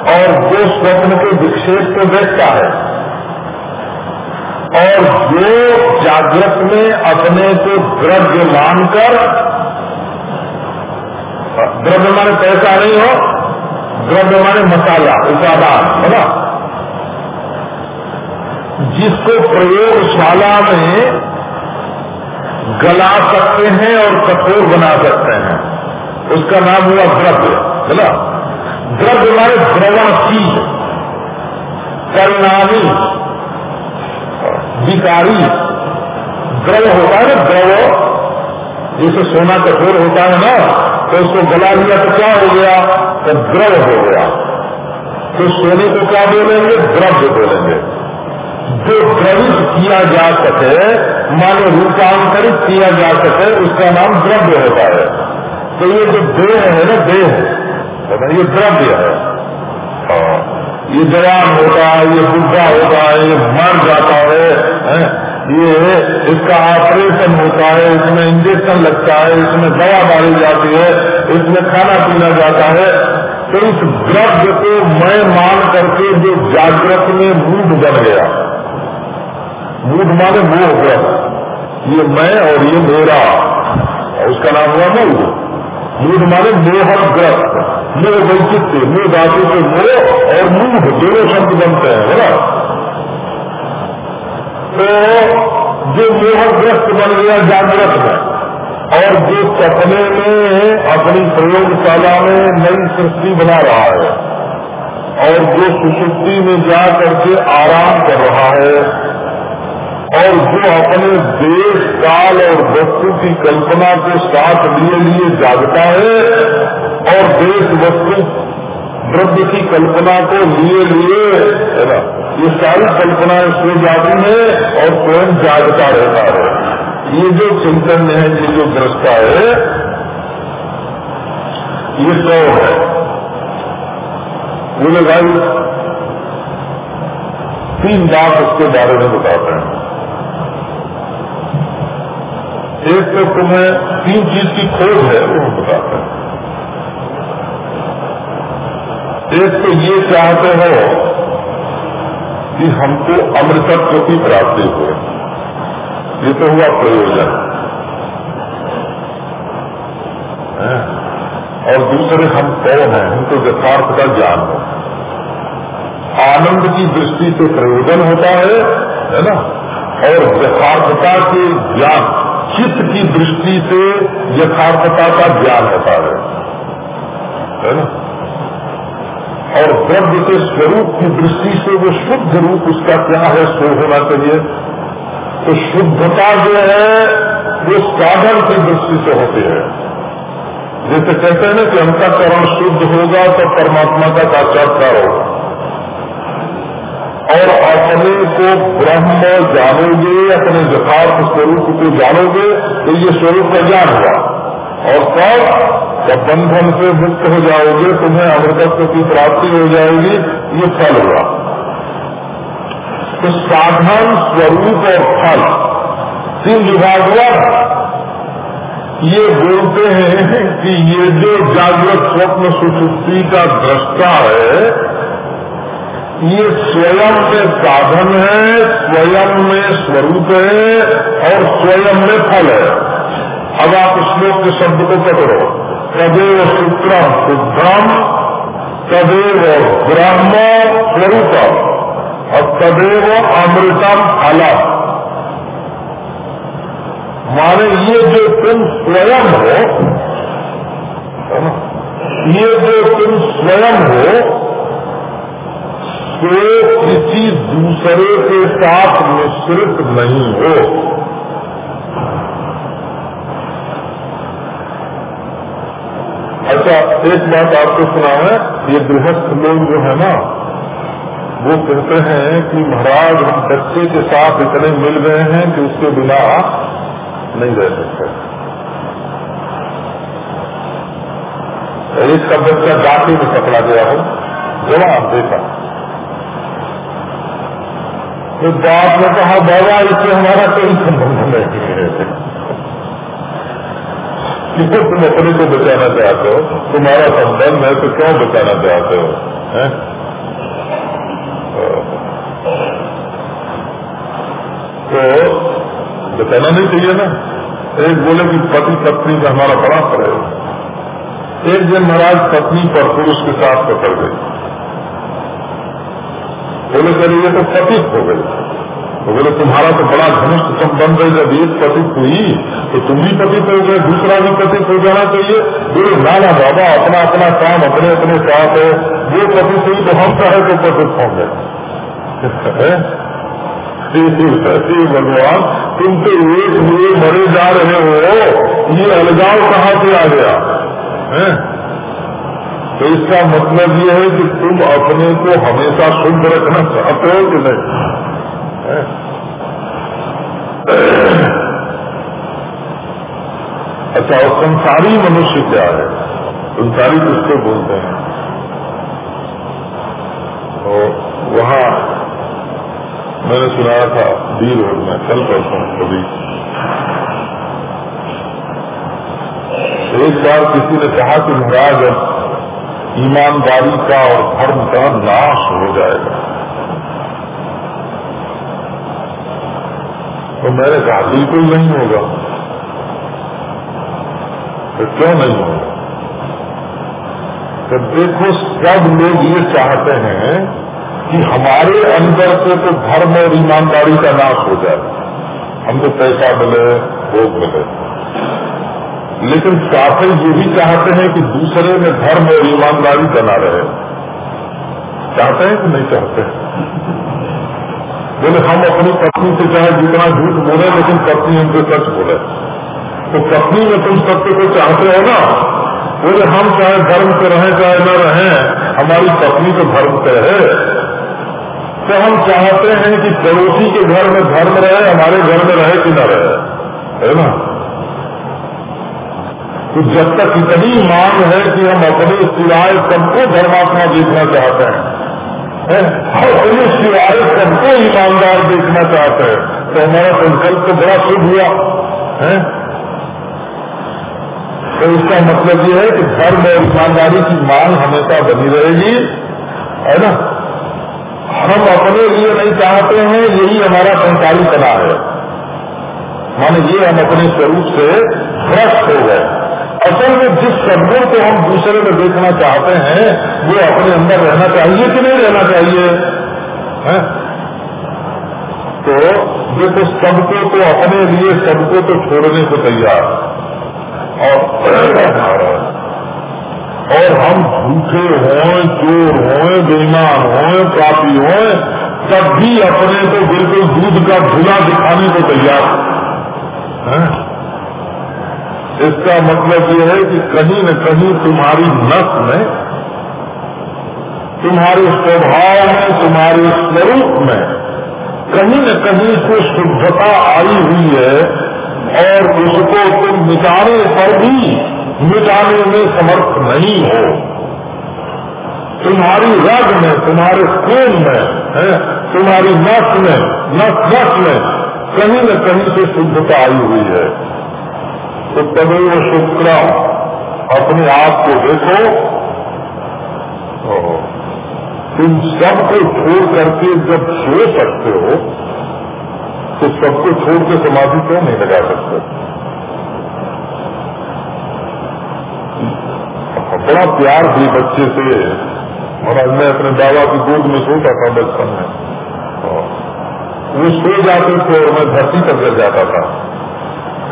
और जो स्वप्न के विक्षेप को देखता है। और जो जागृत में अपने को द्रव्य मानकर द्रव्य माने पैसा नहीं हो द्रव्य माने मसाला उपादान है ना? जिसको प्रयोगशाला में गला सकते हैं और कठोर बना सकते हैं, उसका नाम हुआ द्रव्य, है ना? द्रव्य माने द्रवण चीज़ परिणामी विकारी द्रव होता है ना द्रव जैसे सोना कठोर होता है ना तो उसको गला लिया तो क्या हो गया? तो द्रव हो गया। तो सोने को क्या बोलेंगे? द्रव्य बोलेंगे। जो द्रवित किया जा सके, मानो रूपांतरित किया जा सके, उसका नाम द्रव्य होता है। तो ये जो देह है ना, देह ये द्रव्य है। हाँ। ये जवान होता है ये बुढ़ा होता है ये मर जाता है, है? ये इसका ऑपरेशन होता है इसमें इंजेक्शन लगता है इसमें दवा डाली जाती है इसमें खाना पीना जाता है। तो इस द्रव्य को मैं मान करके जो जागृत में मूड बन गया। मूड माने मोह गया ये मैं और ये मेरा। उसका नाम हुआ मूड। मूड माने मोहग्रस्त मोह वैचित्य मोह धातु के मोह और मूढ़ दोनों शब्द बनते हैं, है ना? तो जो मोहग्रस्त बन गया, जागृत में और जो सपने में अपनी प्रयोगशाला में नई सृष्टि बना रहा है, और जो सुशुद्धि में जा करके आराम कर रहा है, और जो अपने देश, काल और वस्तु की कल्पना के साथ लिए लिए जागता है और देश वस्तु द्रव्य की कल्पना को लिए लिए, है ना? ये सारी कल्पनाएँ सो जाती है और स्वयं जागता रहता है। ये जो चिंतन है, ये जो दृष्टा है, ये सौ है। बोले, भाई, तीन बात उसके बारे में बताते हैं। एक तो तुम्हें तीन चीज़ की खोज है, वो बताते हैं। एक तो ये चाहते हो कि हमको अमृतत्व की प्राप्ति हो। ये तो हुआ प्रयोजन। और दूसरे, हम कौन हैं? हमको यथार्थ का ज्ञान हो। आनंद की दृष्टि से प्रयोजन होता है है ना? और यथार्थता के ज्ञान, चित्त की दृष्टि से यथार्थता का ज्ञान होता है। है ना? और द्रव्य के स्वरूप की दृष्टि से वो शुद्ध रूप उसका क्या है, सो होना चाहिए। तो शुद्धता जो है, वो साधन की दृष्टि से होती है। जैसे कहते हैं ना कि अंतकरण शुद्ध होगा तो परमात्मा का साक्षात्कार होगा। और अपने को ब्रह्म जानोगे, अपने यथार्थ स्वरूप को जानोगे तो ये स्वरूप का ज्ञान हुआ और तब जब बंधन से मुक्त हो जाओगे, तुम्हें अमृतत्व की प्राप्ति हो जाएगी, ये फल हुआ। तो साधन स्वरूप और फल, तीन विभाग हुआ। ये बोलते हैं कि ये जो जागृत स्वप्न सुसुप्ति का दृष्टा है, ये स्वयं में साधन है, स्वयं में स्वरूप है और स्वयं में फल है। अब आप श्लोक के शब्द को पकड़ो। तदेव शुक्रम शुद्धम, तदेव ब्रह्म स्वरूपम, और तदेव अमृतम अलग माने ये जो तुम स्वयं हो, ये जो तुम स्वयं हो तो किसी दूसरे के साथ मिश्रित नहीं हो। अच्छा एक बात आपको सुना है ये गृहस्थ लोग जो है ना, वो कहते हैं कि महाराज, हम बच्चे के साथ इतने मिल गए हैं कि उसके बिना नहीं रह सकते। एक का बच्चा डाके में पकड़ा गया हो, जवाब देखा तो बाप ने कहा, बाबा, इससे हमारा कोई संबंध नहीं है। किसे तुम अपने को बचाना चाहते हो, तुम्हारा संबंध है तो क्यों बचाना चाहते हो? तो बचाना नहीं चाहिए ना। एक बोले कि पति पत्नी का हमारा बड़ा है। एक दिन महाराज पत्नी पर पुरुष के साथ पकड़ गई। बोले करिए तो पतित हो गई। तो बोले, तुम्हारा तो बड़ा घनिष्ठ संबंध है, जब एक पतित हुई तो तुम भी पतित हो गए, दूसरा भी पतित हो जाना चाहिए। बोले, नाना बाबा, अपना अपना काम, अपने अपने साथ है। वो पतित हुई तो हम चाहे तो पतित होंगे। भगवान, तुम तो एक हुए मरे जा रहे हो। ये अलगाव कहाँ से आ गया? तो इसका मतलब ये है कि तुम अपने को हमेशा शुद्ध रखना चाहते हो कि नहीं? अच्छा और संसारी मनुष्य क्या है? संसारी किसको बोलते हैं? तो वहाँ मैंने सुनाया था डी रोड में कल परसों कभी। एक बार किसी ने कहा कि महाराज, अब ईमानदारी का और धर्म का नाश हो जाएगा। तो मैंने कहा बिल्कुल नहीं होगा। तो क्यों नहीं होगा? तो देखो सब लोग ये चाहते हैं कि हमारे अंदर से तो धर्म और ईमानदारी का नाश हो जाए, हमको पैसा मिले, भोग मिले। लेकिन साथ ही ये भी चाहते हैं कि दूसरे में धर्म और ईमानदारी बना रहे। चाहते हैं कि नहीं चाहते? बोले, हम अपनी पत्नी से चाहे जितना झूठ बोले, लेकिन पत्नी हमसे सच बोले। तो पत्नी में तुम सत्य को चाहते हो ना? बोले, हम चाहे धर्म से रहें, चाहे न रहें, हमारी पत्नी तो धर्म से है। तो हम चाहते हैं कि पड़ोसी के घर में धर्म रहे, हमारे घर में रहे कि न रहे। है ना? तो जब तक इतनी मांग है कि हम अपने सिवाय सबको धर्मात्मा देखना चाहते हैं और अपने सिवाय सबको ईमानदार देखना चाहते हैं तो हमारा संकल्प तो बड़ा शुभ हुआ, है? तो इसका मतलब ये है कि धर्म और ईमानदारी की मांग हमेशा बनी रहेगी, है ना? हम अपने लिए नहीं चाहते हैं, यही हमारा संसारी बना है। माने ये हम अपने स्वरूप से भ्रष्ट हो गए। असल में जिस सदगुण को हम दूसरे में देखना चाहते हैं, वो अपने अंदर रहना चाहिए कि नहीं रहना चाहिए है? तो देखो सबको तो अपने लिए सबको तो छोड़ने को तैयार और और हम झूठे हों, चोर हों, बेईमान हों, पापी हों, तब भी अपने को बिल्कुल दूध का झूला दिखाने को तैयार है? इसका मतलब ये है कि कहीं न कहीं तुम्हारी नस में, तुम्हारे स्वभाव में, तुम्हारे स्वरूप में कहीं न कहीं से शुद्धता आई हुई है और उसको तुम मिटाने पर भी मिटाने में समर्थ नहीं हो। तुम्हारी रग में, तुम्हारे खून में, है, तुम्हारी नस में नस नस में कहीं न कहीं से शुद्धता आई हुई है। तो तदेव शुक्र। अपने आप को देखो। तुम सबको छोड़ करके जब सो सकते हो तो सबको छोड़ के समाधि क्यों नहीं लगा सकते? बड़ा प्यार थी बच्चे से। और मैं अपने बाबा की गोद में सोता था बचपन में। वो सो जाते थे और मैं धरती पर जाता था।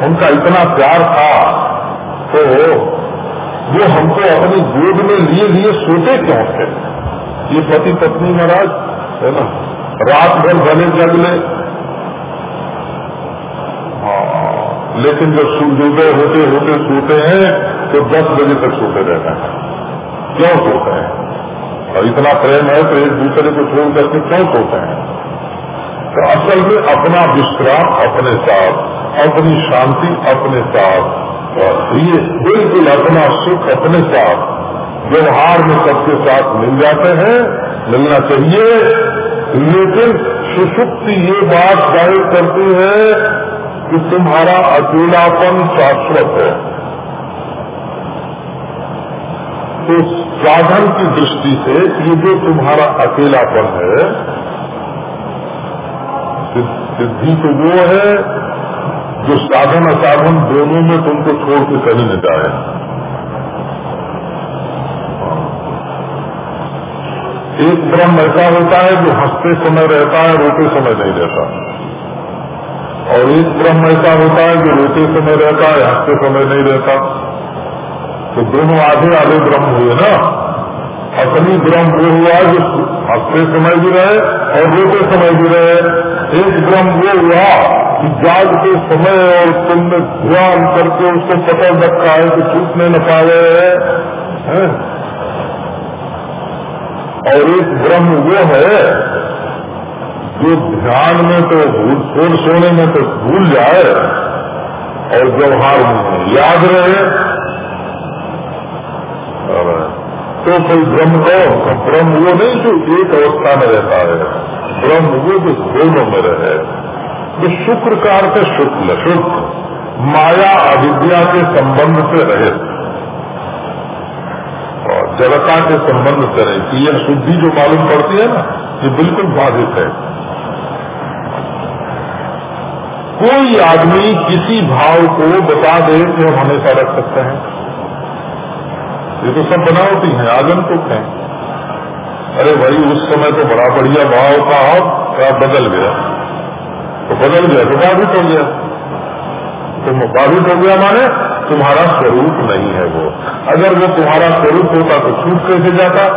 उनका इतना प्यार था तो वो हमको अपनी गोद में लिए लिए सोते क्यों थे? ये पति पत्नी महाराज है ना रात भर भले जग ले हाँ, लेकिन जब सूर्योदय होते होते सोते हैं तो दस बजे तक सोते रहते हैं। क्यों सोते हैं? और इतना प्रेम है तो एक दूसरे को छोड़ करके क्यों सोते हैं? तो असल में अपना विश्राम अपने साथ अपनी शांति, अपने साथ ये बिल्कुल अपना सुख, अपने साथ व्यवहार में सबके साथ मिल जाते हैं, मिलना चाहिए। लेकिन सुसुप्ति ये बात ज़ाहिर करती है कि तुम्हारा अकेलापन शाश्वत है। तो साधन की दृष्टि से ये जो तुम्हारा अकेलापन है सिद्धि तो वो है जो साधन असाधन दोनों में तुमको छोड़ के कहीं न जाए। एक ब्रह्म ऐसा होता है जो हँसते समय रहता है, रोते समय नहीं रहता। और एक ब्रह्म ऐसा होता है जो रोते समय रहता है, हँसते समय नहीं रहता। तो दोनों आधे आधे ब्रह्म हुए ना? असली ब्रह्म वो हुआ जो हँसते समय भी रहे और रोते समय भी रहे। एक ब्रह्म वो हुआ कि जाग के समय और तुमने ध्यान करके उसको पकड़ रखा है कि छूटने न पाए है? और एक ब्रह्म वो है जो ध्यान में तो भूल छोड़ सोने में तो भूल जाए और व्यवहार याद रहे। तो कोई ब्रह्म तो ब्रह्म वो नहीं जो एक अवस्था में रहता है। ब्रह्म वो जो दोनों में रहे। जो शुक्र का अर्थ है शुक्ल, शुद्ध। माया अविद्या के संबंध से रहे और जड़ता के संबंध से रहे कि यह शुद्धि जो मालूम पड़ती है ना, ये बिल्कुल बाधित है। कोई आदमी किसी भाव को बता दे कि हम हमेशा रख सकते हैं। ये तो सब बनावटी है, आगंतुक है। अरे भाई, उस समय तो बड़ा बढ़िया भाव था बदल गया। तो बदल गया तो बाधित हो गया। तो बाधित हो गया माने, तुम्हारा स्वरूप नहीं है वो। अगर वो तुम्हारा स्वरूप होता तो छूट कैसे जाता?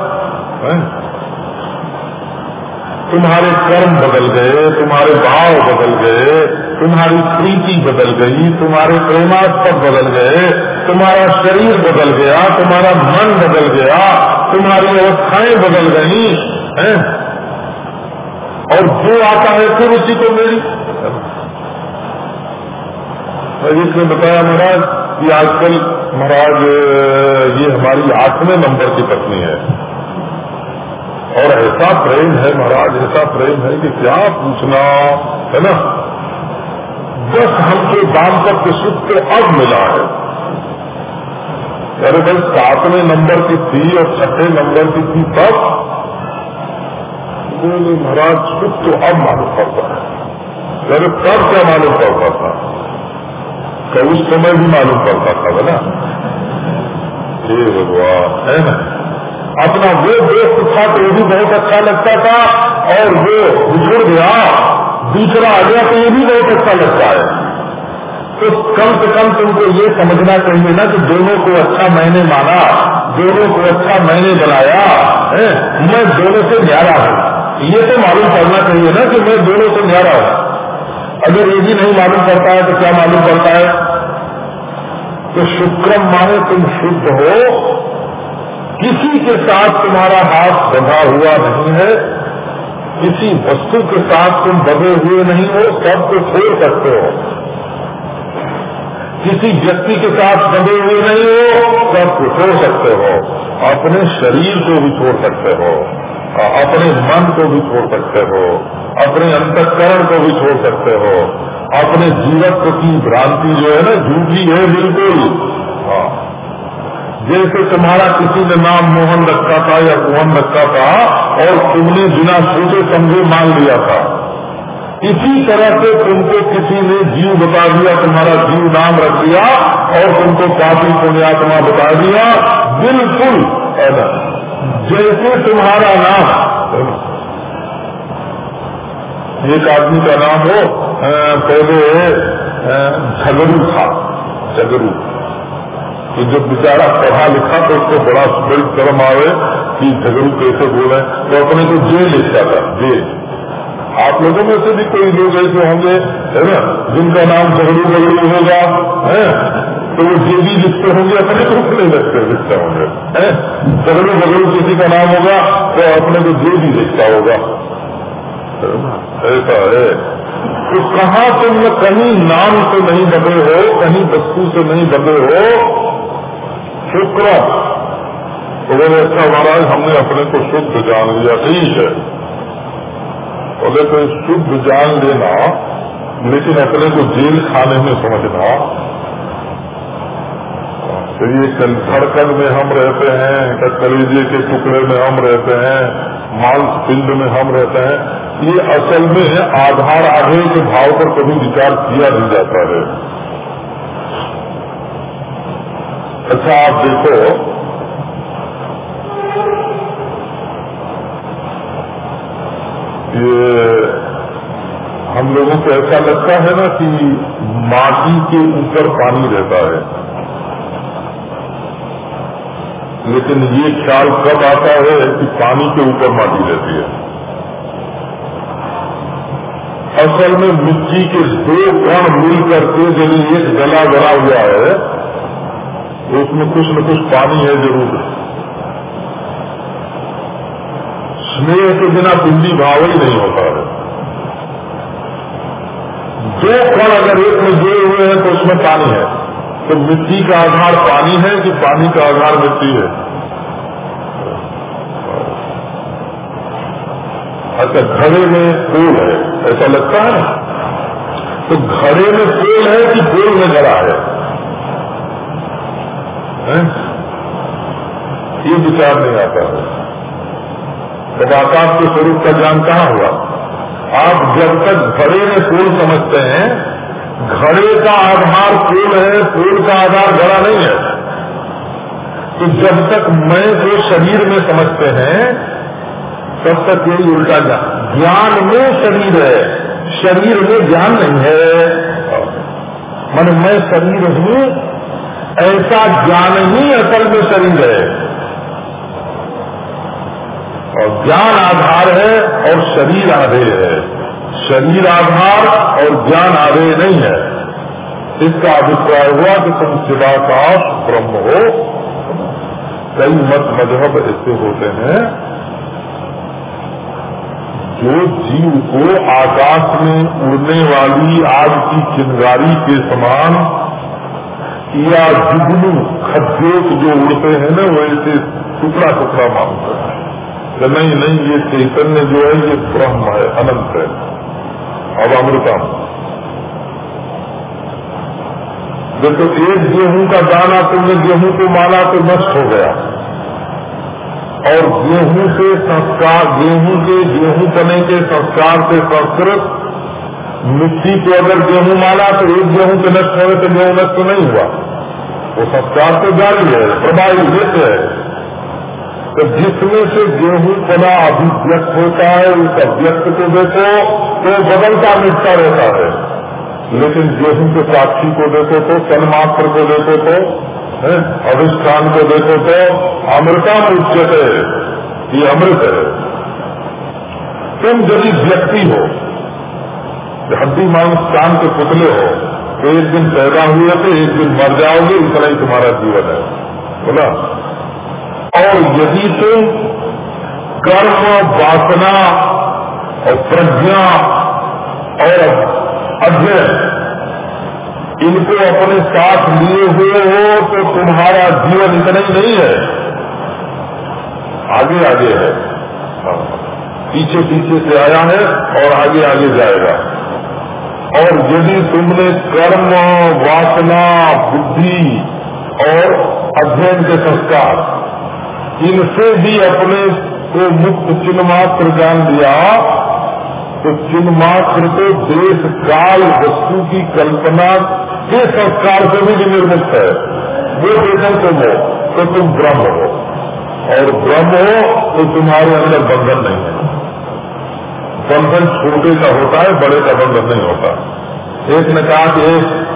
तुम्हारे कर्म बदल गए, तुम्हारे भाव बदल गए, तुम्हारी प्रीति बदल गई, तुम्हारे प्रेमास्पद बदल गए, तुम्हारा शरीर बदल गया, तुम्हारा मन बदल गया, तुम्हारी अवस्थाएँ बदल गई और जो आता है फिर उसी को मेरी ने बताया महाराज कि आजकल महाराज, ये हमारी आठवें नंबर की पत्नी है। और ऐसा प्रेम है महाराज, ऐसा प्रेम है कि क्या पूछना, है ना? बस हमको दाम्पत्य सुख तो अब मिला है। अरे भाई सातवें नंबर की थी और छठे नंबर की थी तब, बोले महाराज, सुख तो अब मालूम पड़ता है। अरे तब क्या मालूम पड़ता था? तो उस समय भी मालूम पड़ता था बोला हे भगवान, है ना? अपना वो दोस्त था तो भी बहुत अच्छा लगता था, और वो बिछुड़ गया, दूसरा आ गया तो ये भी बहुत अच्छा लगता है। तो कम से कम तुमको ये समझना चाहिए ना कि दोनों को अच्छा मैंने माना, दोनों को अच्छा मैंने बनाया, है? मैं दोनों से न्यारा हूँ। ये तो मालूम करना चाहिए ना कि मैं दोनों से न्यारा हूँ। अगर ये भी नहीं मालूम पड़ता है तो क्या मालूम पड़ता है? तो शुक्रम माने तुम शुद्ध हो। किसी के साथ तुम्हारा हाथ बंधा हुआ नहीं है। किसी वस्तु के साथ तुम बंधे हुए नहीं हो सबको छोड़ सकते हो। किसी व्यक्ति के साथ बंधे हुए नहीं हो सबको छोड़ सकते हो। अपने शरीर को भी छोड़ सकते हो, अपने मन को भी छोड़ सकते हो। अपने अंतकरण को भी छोड़ सकते हो। अपने जीवत्व की भ्रांति जो है ना, झूठी है बिल्कुल। हाँ। जैसे तुम्हारा किसी ने नाम मोहन रखा था या मोहन रखा था, और तुमने बिना सोचे समझे मान लिया था। इसी तरह से तुमको किसी ने जीव बता दिया, तुम्हारा जीव नाम रख दिया, और तुमको पापी पुण्यात्मा बता दिया। बिल्कुल। जैसे तुम्हारा नाम। एक आदमी का नाम हो पहले झगड़ू था, झगड़ू। तो जब बेचारा पढ़ा लिखा तो उसको बड़ा बड़ी कर्म आवे कि झगड़ू कैसे बोले। तो अपने को जेल लिखता था, जेल। आप लोगों में से भी कोई लोग ऐसे होंगे, है ना, जिनका नाम झगड़ू झगड़ू होगा, है? तो वो जे भी लिखते होंगे, अपने को नहीं लिखते लिखते होंगे झगड़ू झगड़ू किसी का नाम होगा तो अपने को जे भी लिखता होगा। ऐसा है तो कहा तुम कहीं नाम से नहीं बने हो, कहीं वस्तु से नहीं बने हो, शुक्र तो बोले अच्छा महाराज, हमने अपने को शुद्ध जान लिया, ठीक है। बोले तो शुद्ध जान लेना, लेकिन अपने को जेल खाने में समझना। तो ये धड़कन में हम रहते हैं कलेजे के टुकड़े में हम रहते हैं, मांस पिंड में हम रहते हैं। ये असल में आधार आगे के भाव पर कभी विचार किया नहीं जाता है। अच्छा आप देखो। ये हम लोगों को ऐसा लगता है ना कि माटी के ऊपर पानी रहता है। लेकिन ये ख्याल कब आता है कि पानी के ऊपर माटी रहती है? असल में मिट्टी के दो कण मिल करके यदि एक गला गला हुआ है तो उसमें कुछ न कुछ पानी है ज़रूर। स्नेह के बिना पिंडी भाव ही नहीं होता है। दो कण अगर एक में जुड़े हुए हैं तो उसमें पानी है। तो मिट्टी का आधार पानी है कि पानी का आधार मिट्टी है। अच्छा घड़े में फूल है, ऐसा लगता है तो घड़े में फूल है कि फूल में घड़ा है? ये विचार नहीं आता है। तब आकाश के स्वरूप का ज्ञान कहाँ हुआ? आप जब तक घड़े में फूल समझते हैं, घड़े का आधार फूल है, फूल का आधार घड़ा नहीं है। तो जब तक मैं को शरीर में समझते हैं तब तक यही उल्टा ज्ञान ज्ञान में शरीर है। शरीर में ज्ञान नहीं है। मन मैं शरीर हूँ, ऐसा ज्ञान ही असल में शरीर है। और ज्ञान आधार है और शरीर आधे है। शरीर आधार और ज्ञान आधेय नहीं है। इसका अभिप्राय हुआ कि तुम सिवा शिवाकाश ब्रह्म हो। कई मत मज़हब ऐसे होते हैं जो जीव को आकाश में उड़ने वाली आग की चिंगारी के समान या जुगनू खद्योत जो उड़ते हैं ना वैसे टुकड़ा टुकड़ा मानते हैं। तो नहीं नहीं, ये चैतन्य जो है, ये ब्रह्म है, अनंत है। अब अमृतम। देखो, एक गेहूँ का दाना तुमने गेहूँ को माना तो नष्ट हो गया। और गेहूँ से संस्कार, गेहूँ के, गेहूँ बने के संस्कार से संस्कृत। मिट्टी को अगर गेहूँ माना तो एक गेहूँ के नष्ट होने से गेहूँ नष्ट नहीं हुआ। वो संस्कार तो जारी है, प्रभावी नित्य है। तो जिसमें से गेहूँ पना अभिव्यक्त होता है उस अभिव्यक्त को देखो तो बदलता मिटता रहता है। लेकिन गेहूँ के साक्षी को देखो तो तन्मात्र को देखो तो अधिष्ठान को देखो तो अमृता उच्चते ये अमृत है। तुम यदि व्यक्ति हो, हड्डी मांस काम के पुतले हो तो एक दिन पैदा हुए थे, एक दिन मर जाओगे, इतना ही तुम्हारा जीवन है। बोला। और यदि तुम कर्म, वासना और प्रज्ञा और अध्ययन इनको अपने साथ लिए हुए हो तो तुम्हारा जीवन इतना ही नहीं है। आगे आगे है। पीछे पीछे से आया है और आगे आगे जाएगा। और यदि तुमने कर्म, वासना, बुद्धि और अध्ययन के संस्कार, इनसे भी अपने को मुक्त चिन्ह मात्र जान दिया तो चिन्ह मात्र को देश काल वस्तु की कल्पना के संस्कार से भी निर्मुक्त है। वो देखो तुम हो तो तुम ब्रह्म हो। और ब्रह्म हो तो तुम्हारे अंदर बंधन नहीं है। बंधन छोटे का होता है, बड़े का बंधन नहीं होता। एक ने कहा कि एक,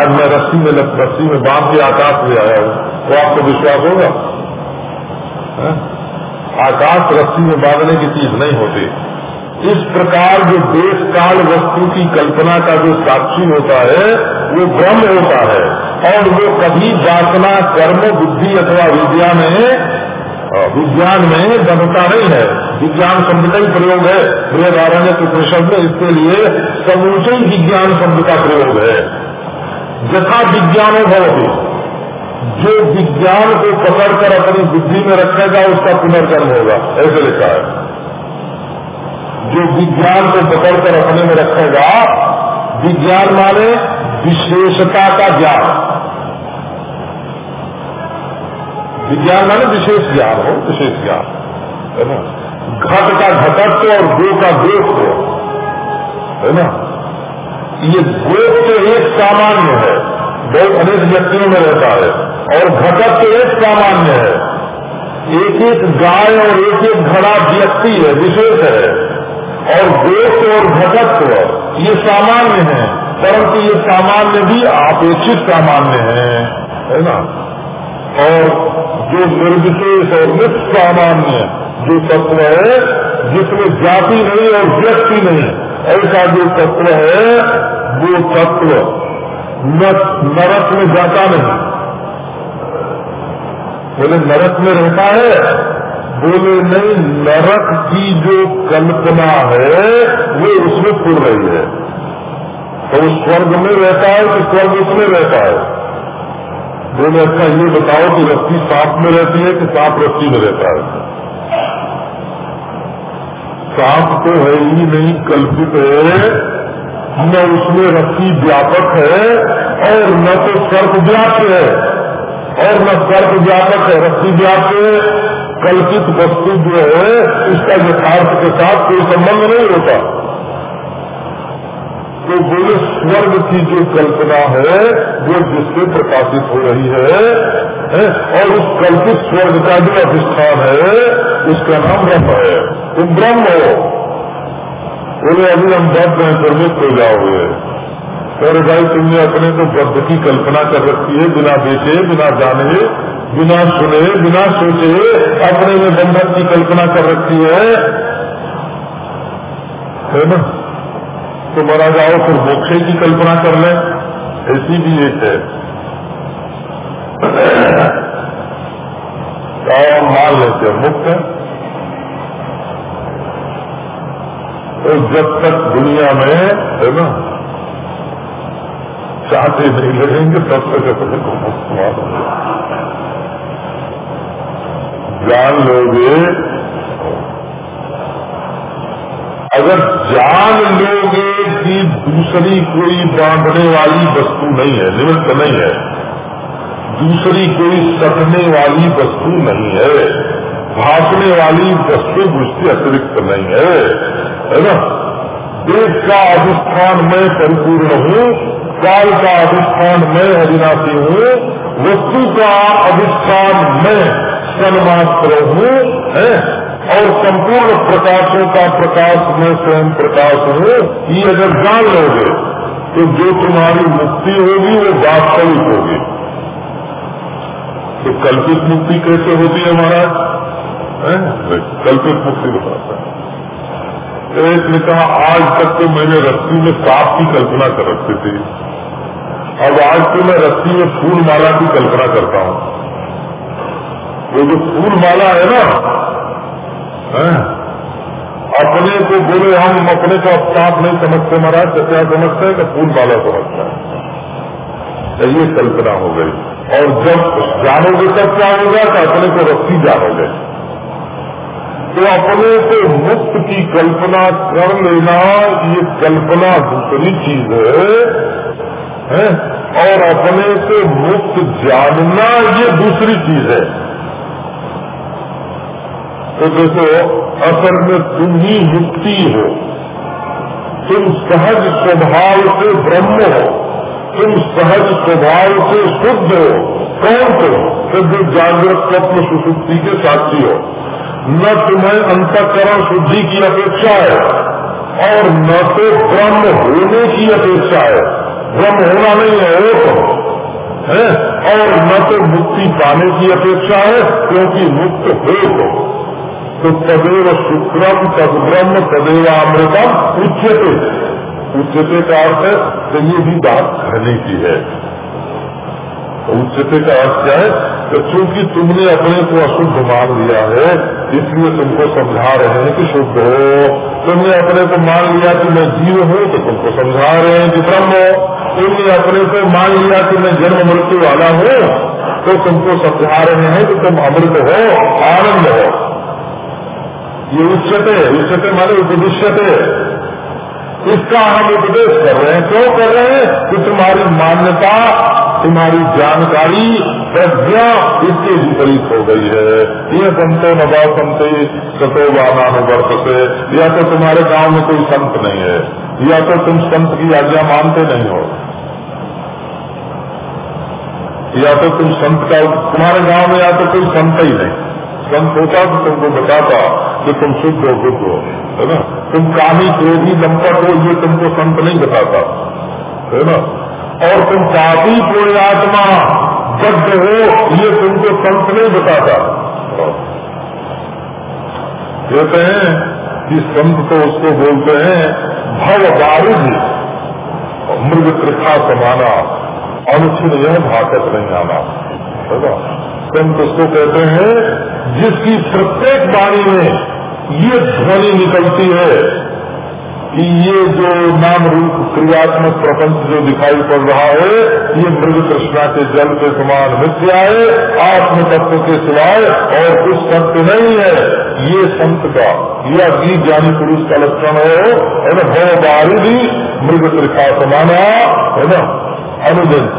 आज मैं रस्सी में रस्सी में बाँध के आकाश में आया हूँ। तो आपको विश्वास होगा? आकाश रस्सी में बांधने की चीज़ नहीं होती। इस प्रकार जो देश काल वस्तु की कल्पना का जो साक्षी होता है, वो ब्रह्म होता है। और वो कभी वासना, कर्म, बुद्धि अथवा विद्या में विज्ञान में बनता नहीं है। विज्ञान शब्द का ही प्रयोग है। बृहदारण्य के परिषद में इसके लिए समूचे विज्ञान शब्द का प्रयोग है। यथा विज्ञानो भवती जो विज्ञान को पकड़कर अपनी बुद्धि में रखेगा, उसका पुनर्जन्म होगा। ऐसे लिखा है। जो विज्ञान को पकड़कर अपने में रखेगा, विज्ञान माने विशेषता का ज्ञान। विज्ञान माने विशेष ज्ञान हो, विशेष ज्ञान, है ना? घट का घटत्व और गो का दोष हो ना? ये गोप तो एक सामान्य है। बहुत अनेक व्यक्तियों में रहता है। और घटक तो एक सामान्य है। एक एक गाय और एक एक घड़ा व्यक्ति है, विशेष है। और दोष और घटत्व ये सामान्य है, परंतु ये सामान्य भी अपेक्षित सामान्य है है ना? और जो निर्विशेष और निस्सामान्य जो तत्व है, जिसमें जाति नहीं और व्यक्ति नहीं, ऐसा जो तत्व है, वो तत्व नरक में जाता नहीं। बोले नरक में रहता है बोले, नहीं, नरक की जो कल्पना है वो उसमें खुल रही है। तो स्वर्ग में रहता है कि स्वर्ग उसमें रहता है? बोले अच्छा ये बताओ कि रस्सी सांप में रहती है कि सांप रस्सी में रहता है? सांप तो है ही नहीं, कल्पित है। न उसमें रस्सी व्यापक है और न तो सर्प व्याप्त है। और न सर्प व्यापक है, रस्सी व्याप्त है। कल्पित वस्तु जो है उसका यथार्थ के साथ कोई संबंध नहीं होता। तो बोले स्वर्ग की जो कल्पना है वो जिससे प्रकाशित हो रही है, है? और उस कल्पित स्वर्ग का जो अधिष्ठान है उसका नाम ब्रह्म है। तुम ब्रह्म हो। बोले अभी हम बद्ध हैं प्रमुख हो जाओगे। अरे भाई, तुमने अपने को बद्ध की कल्पना कर रखी है, बिना देखे, बिना जाने, बिना सुने, बिना सोचे, अपने में बंधन की कल्पना कर रखी है। है ना? तो मरा जाओ फिर मोक्षे की कल्पना कर ले। ऐसी भी एक है। और मान लेते मुक्त है। तो जब तक दुनिया में, है ना चाहते नहीं लगेंगे तब तक अपने को मुक्त मान जान लोगे, अगर जान लोगे कि दूसरी कोई बांधने वाली वस्तु नहीं है, निमित्त नहीं है, दूसरी कोई सटने वाली वस्तु नहीं है, भागने वाली वस्तु मुझसे अतिरिक्त नहीं है है ना? देश का अधिष्ठान मैं परिपूर्ण हूँ काल का अधिष्ठान मैं अविनाशी हूँ, वस्तु का अधिष्ठान मैं सन्मात्र हूँ, है? और संपूर्ण प्रकाशों का प्रकाश में स्वयं प्रकाश हूँ, ये अगर जान लोगे तो जो तुम्हारी मुक्ति होगी, वो वास्तविक होगी। तो कल्पित मुक्ति कैसे होती है महाराज? कल्पित मुक्ति बताता है। एक ने कहा, आज तक तो मैंने रस्सी में सांप की कल्पना कर रखी थी। अब आज तो मैं रस्सी में फूल माला की कल्पना करता हूँ। वो जो फूल माला है ना है? अपने को बोले हम अपने को अपसाप नहीं समझते महाराज तो क्या समझते हैं कि फूल वाला समझता है। तो ये कल्पना हो गई। और जब जानोगे तब क्या होगा तो अपने को रस्सी जानोगे। तो अपने को मुक्त की कल्पना कर लेना ये कल्पना दूसरी चीज़ है, है? और अपने से मुक्त जानना ये दूसरी चीज़ है। तो देखो, असल में तुम ही मुक्ति हो। तुम सहज स्वभाव से ब्रह्म हो। तुम सहज स्वभाव से शुद्ध हो। कौन तुम सिद्ध, जागृत, स्वप्न, सुसुप्ति के साक्षी हो। न तुम्हें अंतकरण शुद्धि की अपेक्षा है, और न तो ब्रह्म होने की अपेक्षा है। ब्रह्म होना नहीं है वो तो है? और न तो मुक्ति पाने की अपेक्षा है, क्योंकि मुक्त हो तो। तो तदेव शुक्रम तद ब्रह्म तदेव अमृतम उच्चते उच्चते का अर्थ है तो ये भी बात कहने की है। उच्चते का अर्थ क्या है? तो चूँकि तुमने अपने को अशुद्ध मान लिया है, इसलिए तुमको समझा रहे हैं कि शुद्ध हो। तुमने अपने को मान लिया कि मैं जीव हूँ तो तुमको समझा रहे हैं कि ब्रह्म हो। तुमने अपने को मान लिया कि मैं जन्म मृत्यु वाला हूँ तो तुमको समझा रहे हैं कि तुम अमृत हो, आनंद हो। ये उच्चते उच्चते माने उपदिश्यते। इसका हम उपदेश कर रहे हैं। क्यों कर रहे हैं? कि तुम्हारी मान्यता तुम्हारी जानकारी प्रज्ञा इसके विपरीत हो गई है। ये संतो नवा संते सतो वानानुवर्त से या तो तुम्हारे गाँव में कोई संत नहीं है, या तो तुम संत की आज्ञा मानते नहीं हो। या तो तुम संत का, तुम्हारे गाँव में या तो कोई संत ही नहीं। संत होता तो तुमको बताता कि तुम शुद्ध हो, बुद्ध हो, है ना? तुम कामी क्रोधी लंपट हो, ये तुमको संत नहीं बताता, है ना? और तुम काफ़ी पुण्यात्मा बद्ध हो, ये तुमको संत नहीं बताता। कहते हैं कि संत तो उसको बोलते हैं, भव बारूद मृग कृथा समाना अनुच्छिन्न यह भाकत नहीं आना। संत उसको कहते हैं, जिसकी प्रत्येक वाणी में ये ध्वनि निकलती है कि ये जो नाम रूप क्रियात्मक प्रपंच जो दिखाई पड़ रहा है, ये मृग कृष्णा के जल के समान मिथ्या है आत्म तत्व के सिवाय और कुछ सत्य नहीं है। ये संत का, या भी ज्ञानी पुरुष का लक्षण हो। है ना भव भी मृग कृषा समाना है ना? अनुदिन।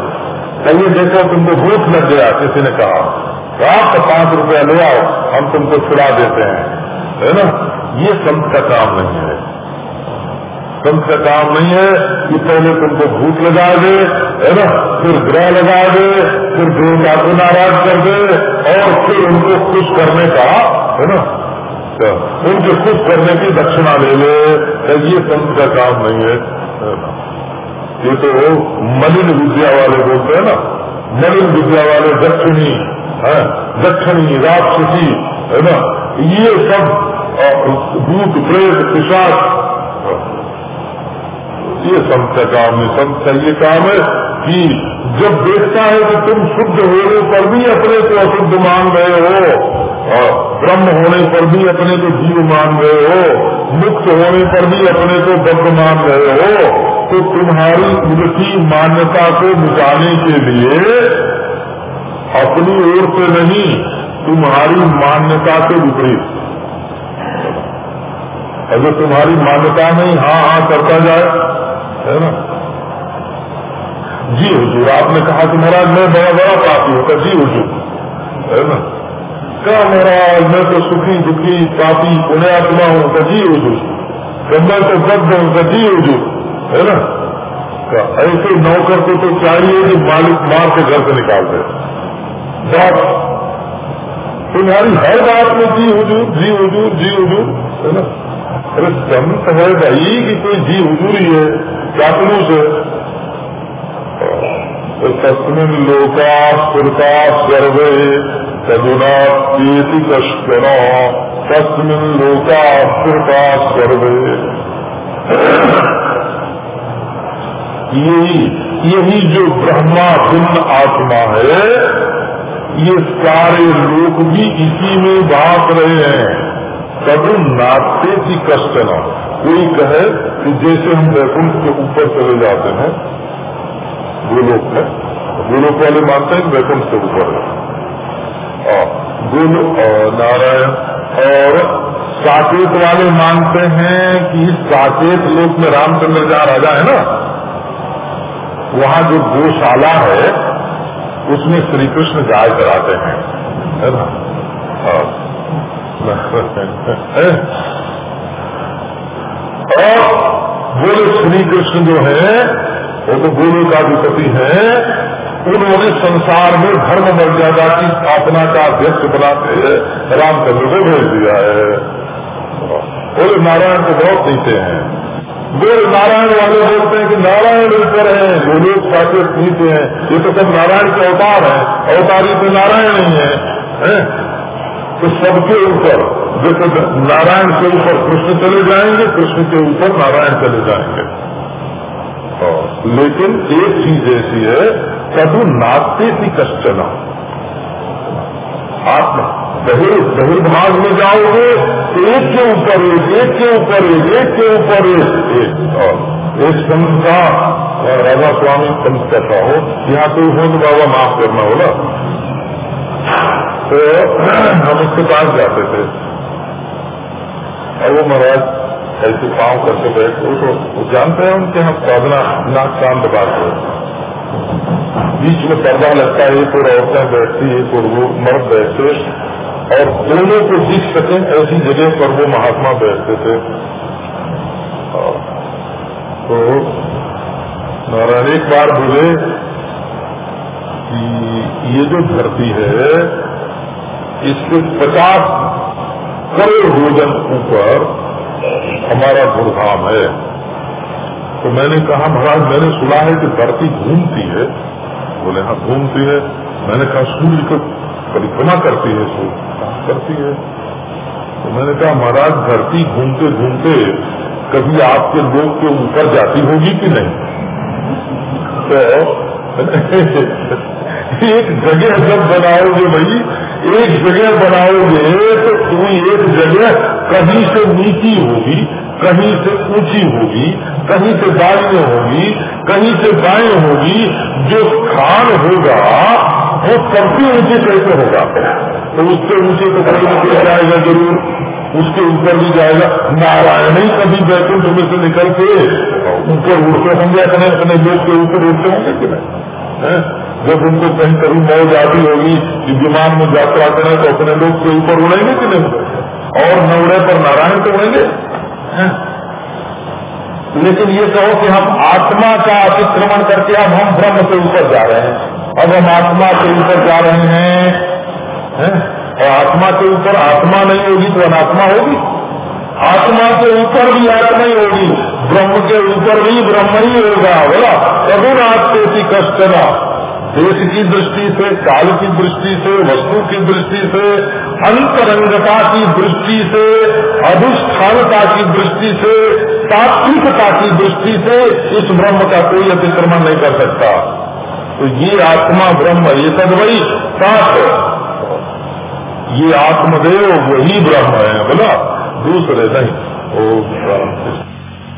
कहिए, देखो, तुमको भूख लग गया, किसी ने कहा। आप तो पाँच रुपया ले आओ, हम तुमको खिला देते हैं। है ना? ये संत का काम नहीं है। संत का काम नहीं है कि पहले तुमको भूख लगा दे, है ना? फिर ग्रह लगा दे, फिर देवता को नाराज़ कर दे, और फिर उनको खुश करने का, है ना? तो उनके खुश करने की दक्षिणा ले ले तो ये संत का काम नहीं है ये तो मलिन विद्या वाले बोलते हैं ना? मलिन विद्या वाले दक्षिणी, है? दक्षिणी, राक्षसी, है ना? ये सब भूत, प्रेत, पिशाच ये संत का काम है संत ये काम है कि जब देखता है कि तुम शुद्ध होने पर भी अपने को अशुद्ध मान रहे हो, और ब्रह्म होने पर भी अपने को जीव मान रहे हो, मुक्त होने पर भी अपने को बद्ध मान रहे हो तो तुम्हारी उल्टी मान्यता को मिटाने के लिए अपनी ओर से नहीं, तुम्हारी मान्यता के विपरीत। अगर तुम्हारी मान्यता नहीं हाँ हाँ करता जाए है ना? जी हुजूर, आपने कहा कि महाराज, मैं बड़ा बड़ा पापी होता जी हुजूर, है ना? क्या महाराज, मैं तो सुखी दुखी पापी पुण्यात्मा हूँ। तो जी हुजूर मैं तो बद्ध हूँ। तो जी हुजूर, है ना? ऐसे नौकर को तो चाहिए कि मालिक मार के घर से निकाल दे। तुम्हारी हर बात में जी हुजूर जी हुजूर जी हुजूर, है ना? अरे संत है भाई कि कोई जी हुजूर ही चापलूस है। तो तस्मिन लोका स्थिरता सर्वे तदुना पेति कष्टन तस्मिन लोका स्थिरता सर्वे यही यही जो ब्रह्मा भिन्न आत्मा है, ये सारे लोग भी इसी में भाग रहे हैं। कभी नाचते की कष्ट न कोई कहे कि जैसे हम वैकुंठ के ऊपर चले जाते हैं गोलोक में गोलोक वाले मानते हैं वैकुंठ के ऊपर है। गोलो नारायण और साकेत वाले मानते हैं कि साकेत लोक में रामचंद्र जहाँ राजा है ना, वहाँ जो गौशाला है, उसमें श्री कृष्ण गाय कराते हैं, है ना? और बोले श्री कृष्ण जो है वो तो गोलू का अधिपति है। उन्होंने संसार में धर्म मर्यादा की स्थापना का अध्यक्ष बनाते रामचंद्र को भेज दिया है। बोले नारायण को बहुत नीचे हैं। वे नारायण वाले बोलते हैं कि नारायण ऊपर है वो लोग साकेत नीचे हैं। ये तो सब नारायण के अवतार है। अवतारी तो नारायण है, है? तो सबके ऊपर, जैसे नारायण के ऊपर कृष्ण चले जाएँगे, कृष्ण के ऊपर नारायण चले जाएँगे। लेकिन एक चीज़ ऐसी है कभी नाचते थी कष्टना आत्मा बहिर्भाग में जाओगे तो एक के ऊपर एक एक के ऊपर एक एक के ऊपर एक एक। एक संत का राजा स्वामी, संत कहता हो, यहाँ कोई हो तो बाबा माफ़ करना होगा तो हम उसके पास जाते थे। और वो महाराज ऐसे पाँव करके बैठे तो जानते हैं उनके हम साधना, नाक कान दबाते बीच में पर्दा लगता है, एक और औरतें बैठती एक और वो मर्द बैठते और दोनों को दिख सके ऐसी जगह पर वो महात्मा बैठते थे। तो नारायण एक बार बोले कि ये जो धरती है इसके पचास करोड़ भोजन ऊपर हमारा गुरुधाम है। तो मैंने कहा, महाराज, मैंने सुना है कि धरती घूमती है। बोले हाँ घूमती है। मैंने कहा, सूर्य को परिक्रमा करती है, सूर्य करती है। तो मैंने कहा, महाराज, धरती घूमते घूमते कभी आपके लोग के ऊपर जाती होगी कि नहीं? तो एक जगह जब बनाओगे भाई एक जगह बनाओगे तो कोई एक जगह कहीं से नीची होगी, कहीं से ऊँची होगी, कहीं से दाएँ होगी, कहीं से बाएँ होगी। जो स्थान होगा, वो सबसे ऊँचे कैसे होगा। तो उससे ऊँचे तो कहीं ना कहीं जाएगा ज़रूर। उसके ऊपर भी जाएगा। नारायण ही कभी बैकुंठ में से निकल के ऊपर उड़ते होंगे अपने अपने लोग के ऊपर उड़ते होंगे कि नहीं? जब उनको कहीं कभी मौज आती होगी कि विमान में यात्रा करें तो अपने लोग के ऊपर उड़ेंगे कि नहीं? और न उड़े पर नारायण तो उड़ेंगे? लेकिन ये कहो कि हम आत्मा का अतिक्रमण करके अब हम ब्रह्म के ऊपर जा रहे हैं। अब हम आत्मा के ऊपर जा रहे हैं। है? और आत्मा के ऊपर आत्मा नहीं होगी तो अनात्मा होगी। आत्मा के ऊपर भी आत्मा ही होगी। ब्रह्म के ऊपर भी ब्रह्म ही होगा। बोला रघुनाथ कष्ट ना। देश की दृष्टि से, काल की दृष्टि से, वस्तु की दृष्टि से, अंतरंगता की दृष्टि से, अधिष्ठानता की दृष्टि से, तात्विकता की दृष्टि से इस ब्रह्म का कोई अतिक्रमण नहीं कर सकता। तो ये आत्मा ब्रह्म, ये सब वही सात ये आत्मदेव, वही ब्रह्म है, बोला? दूसरे नहीं। ओ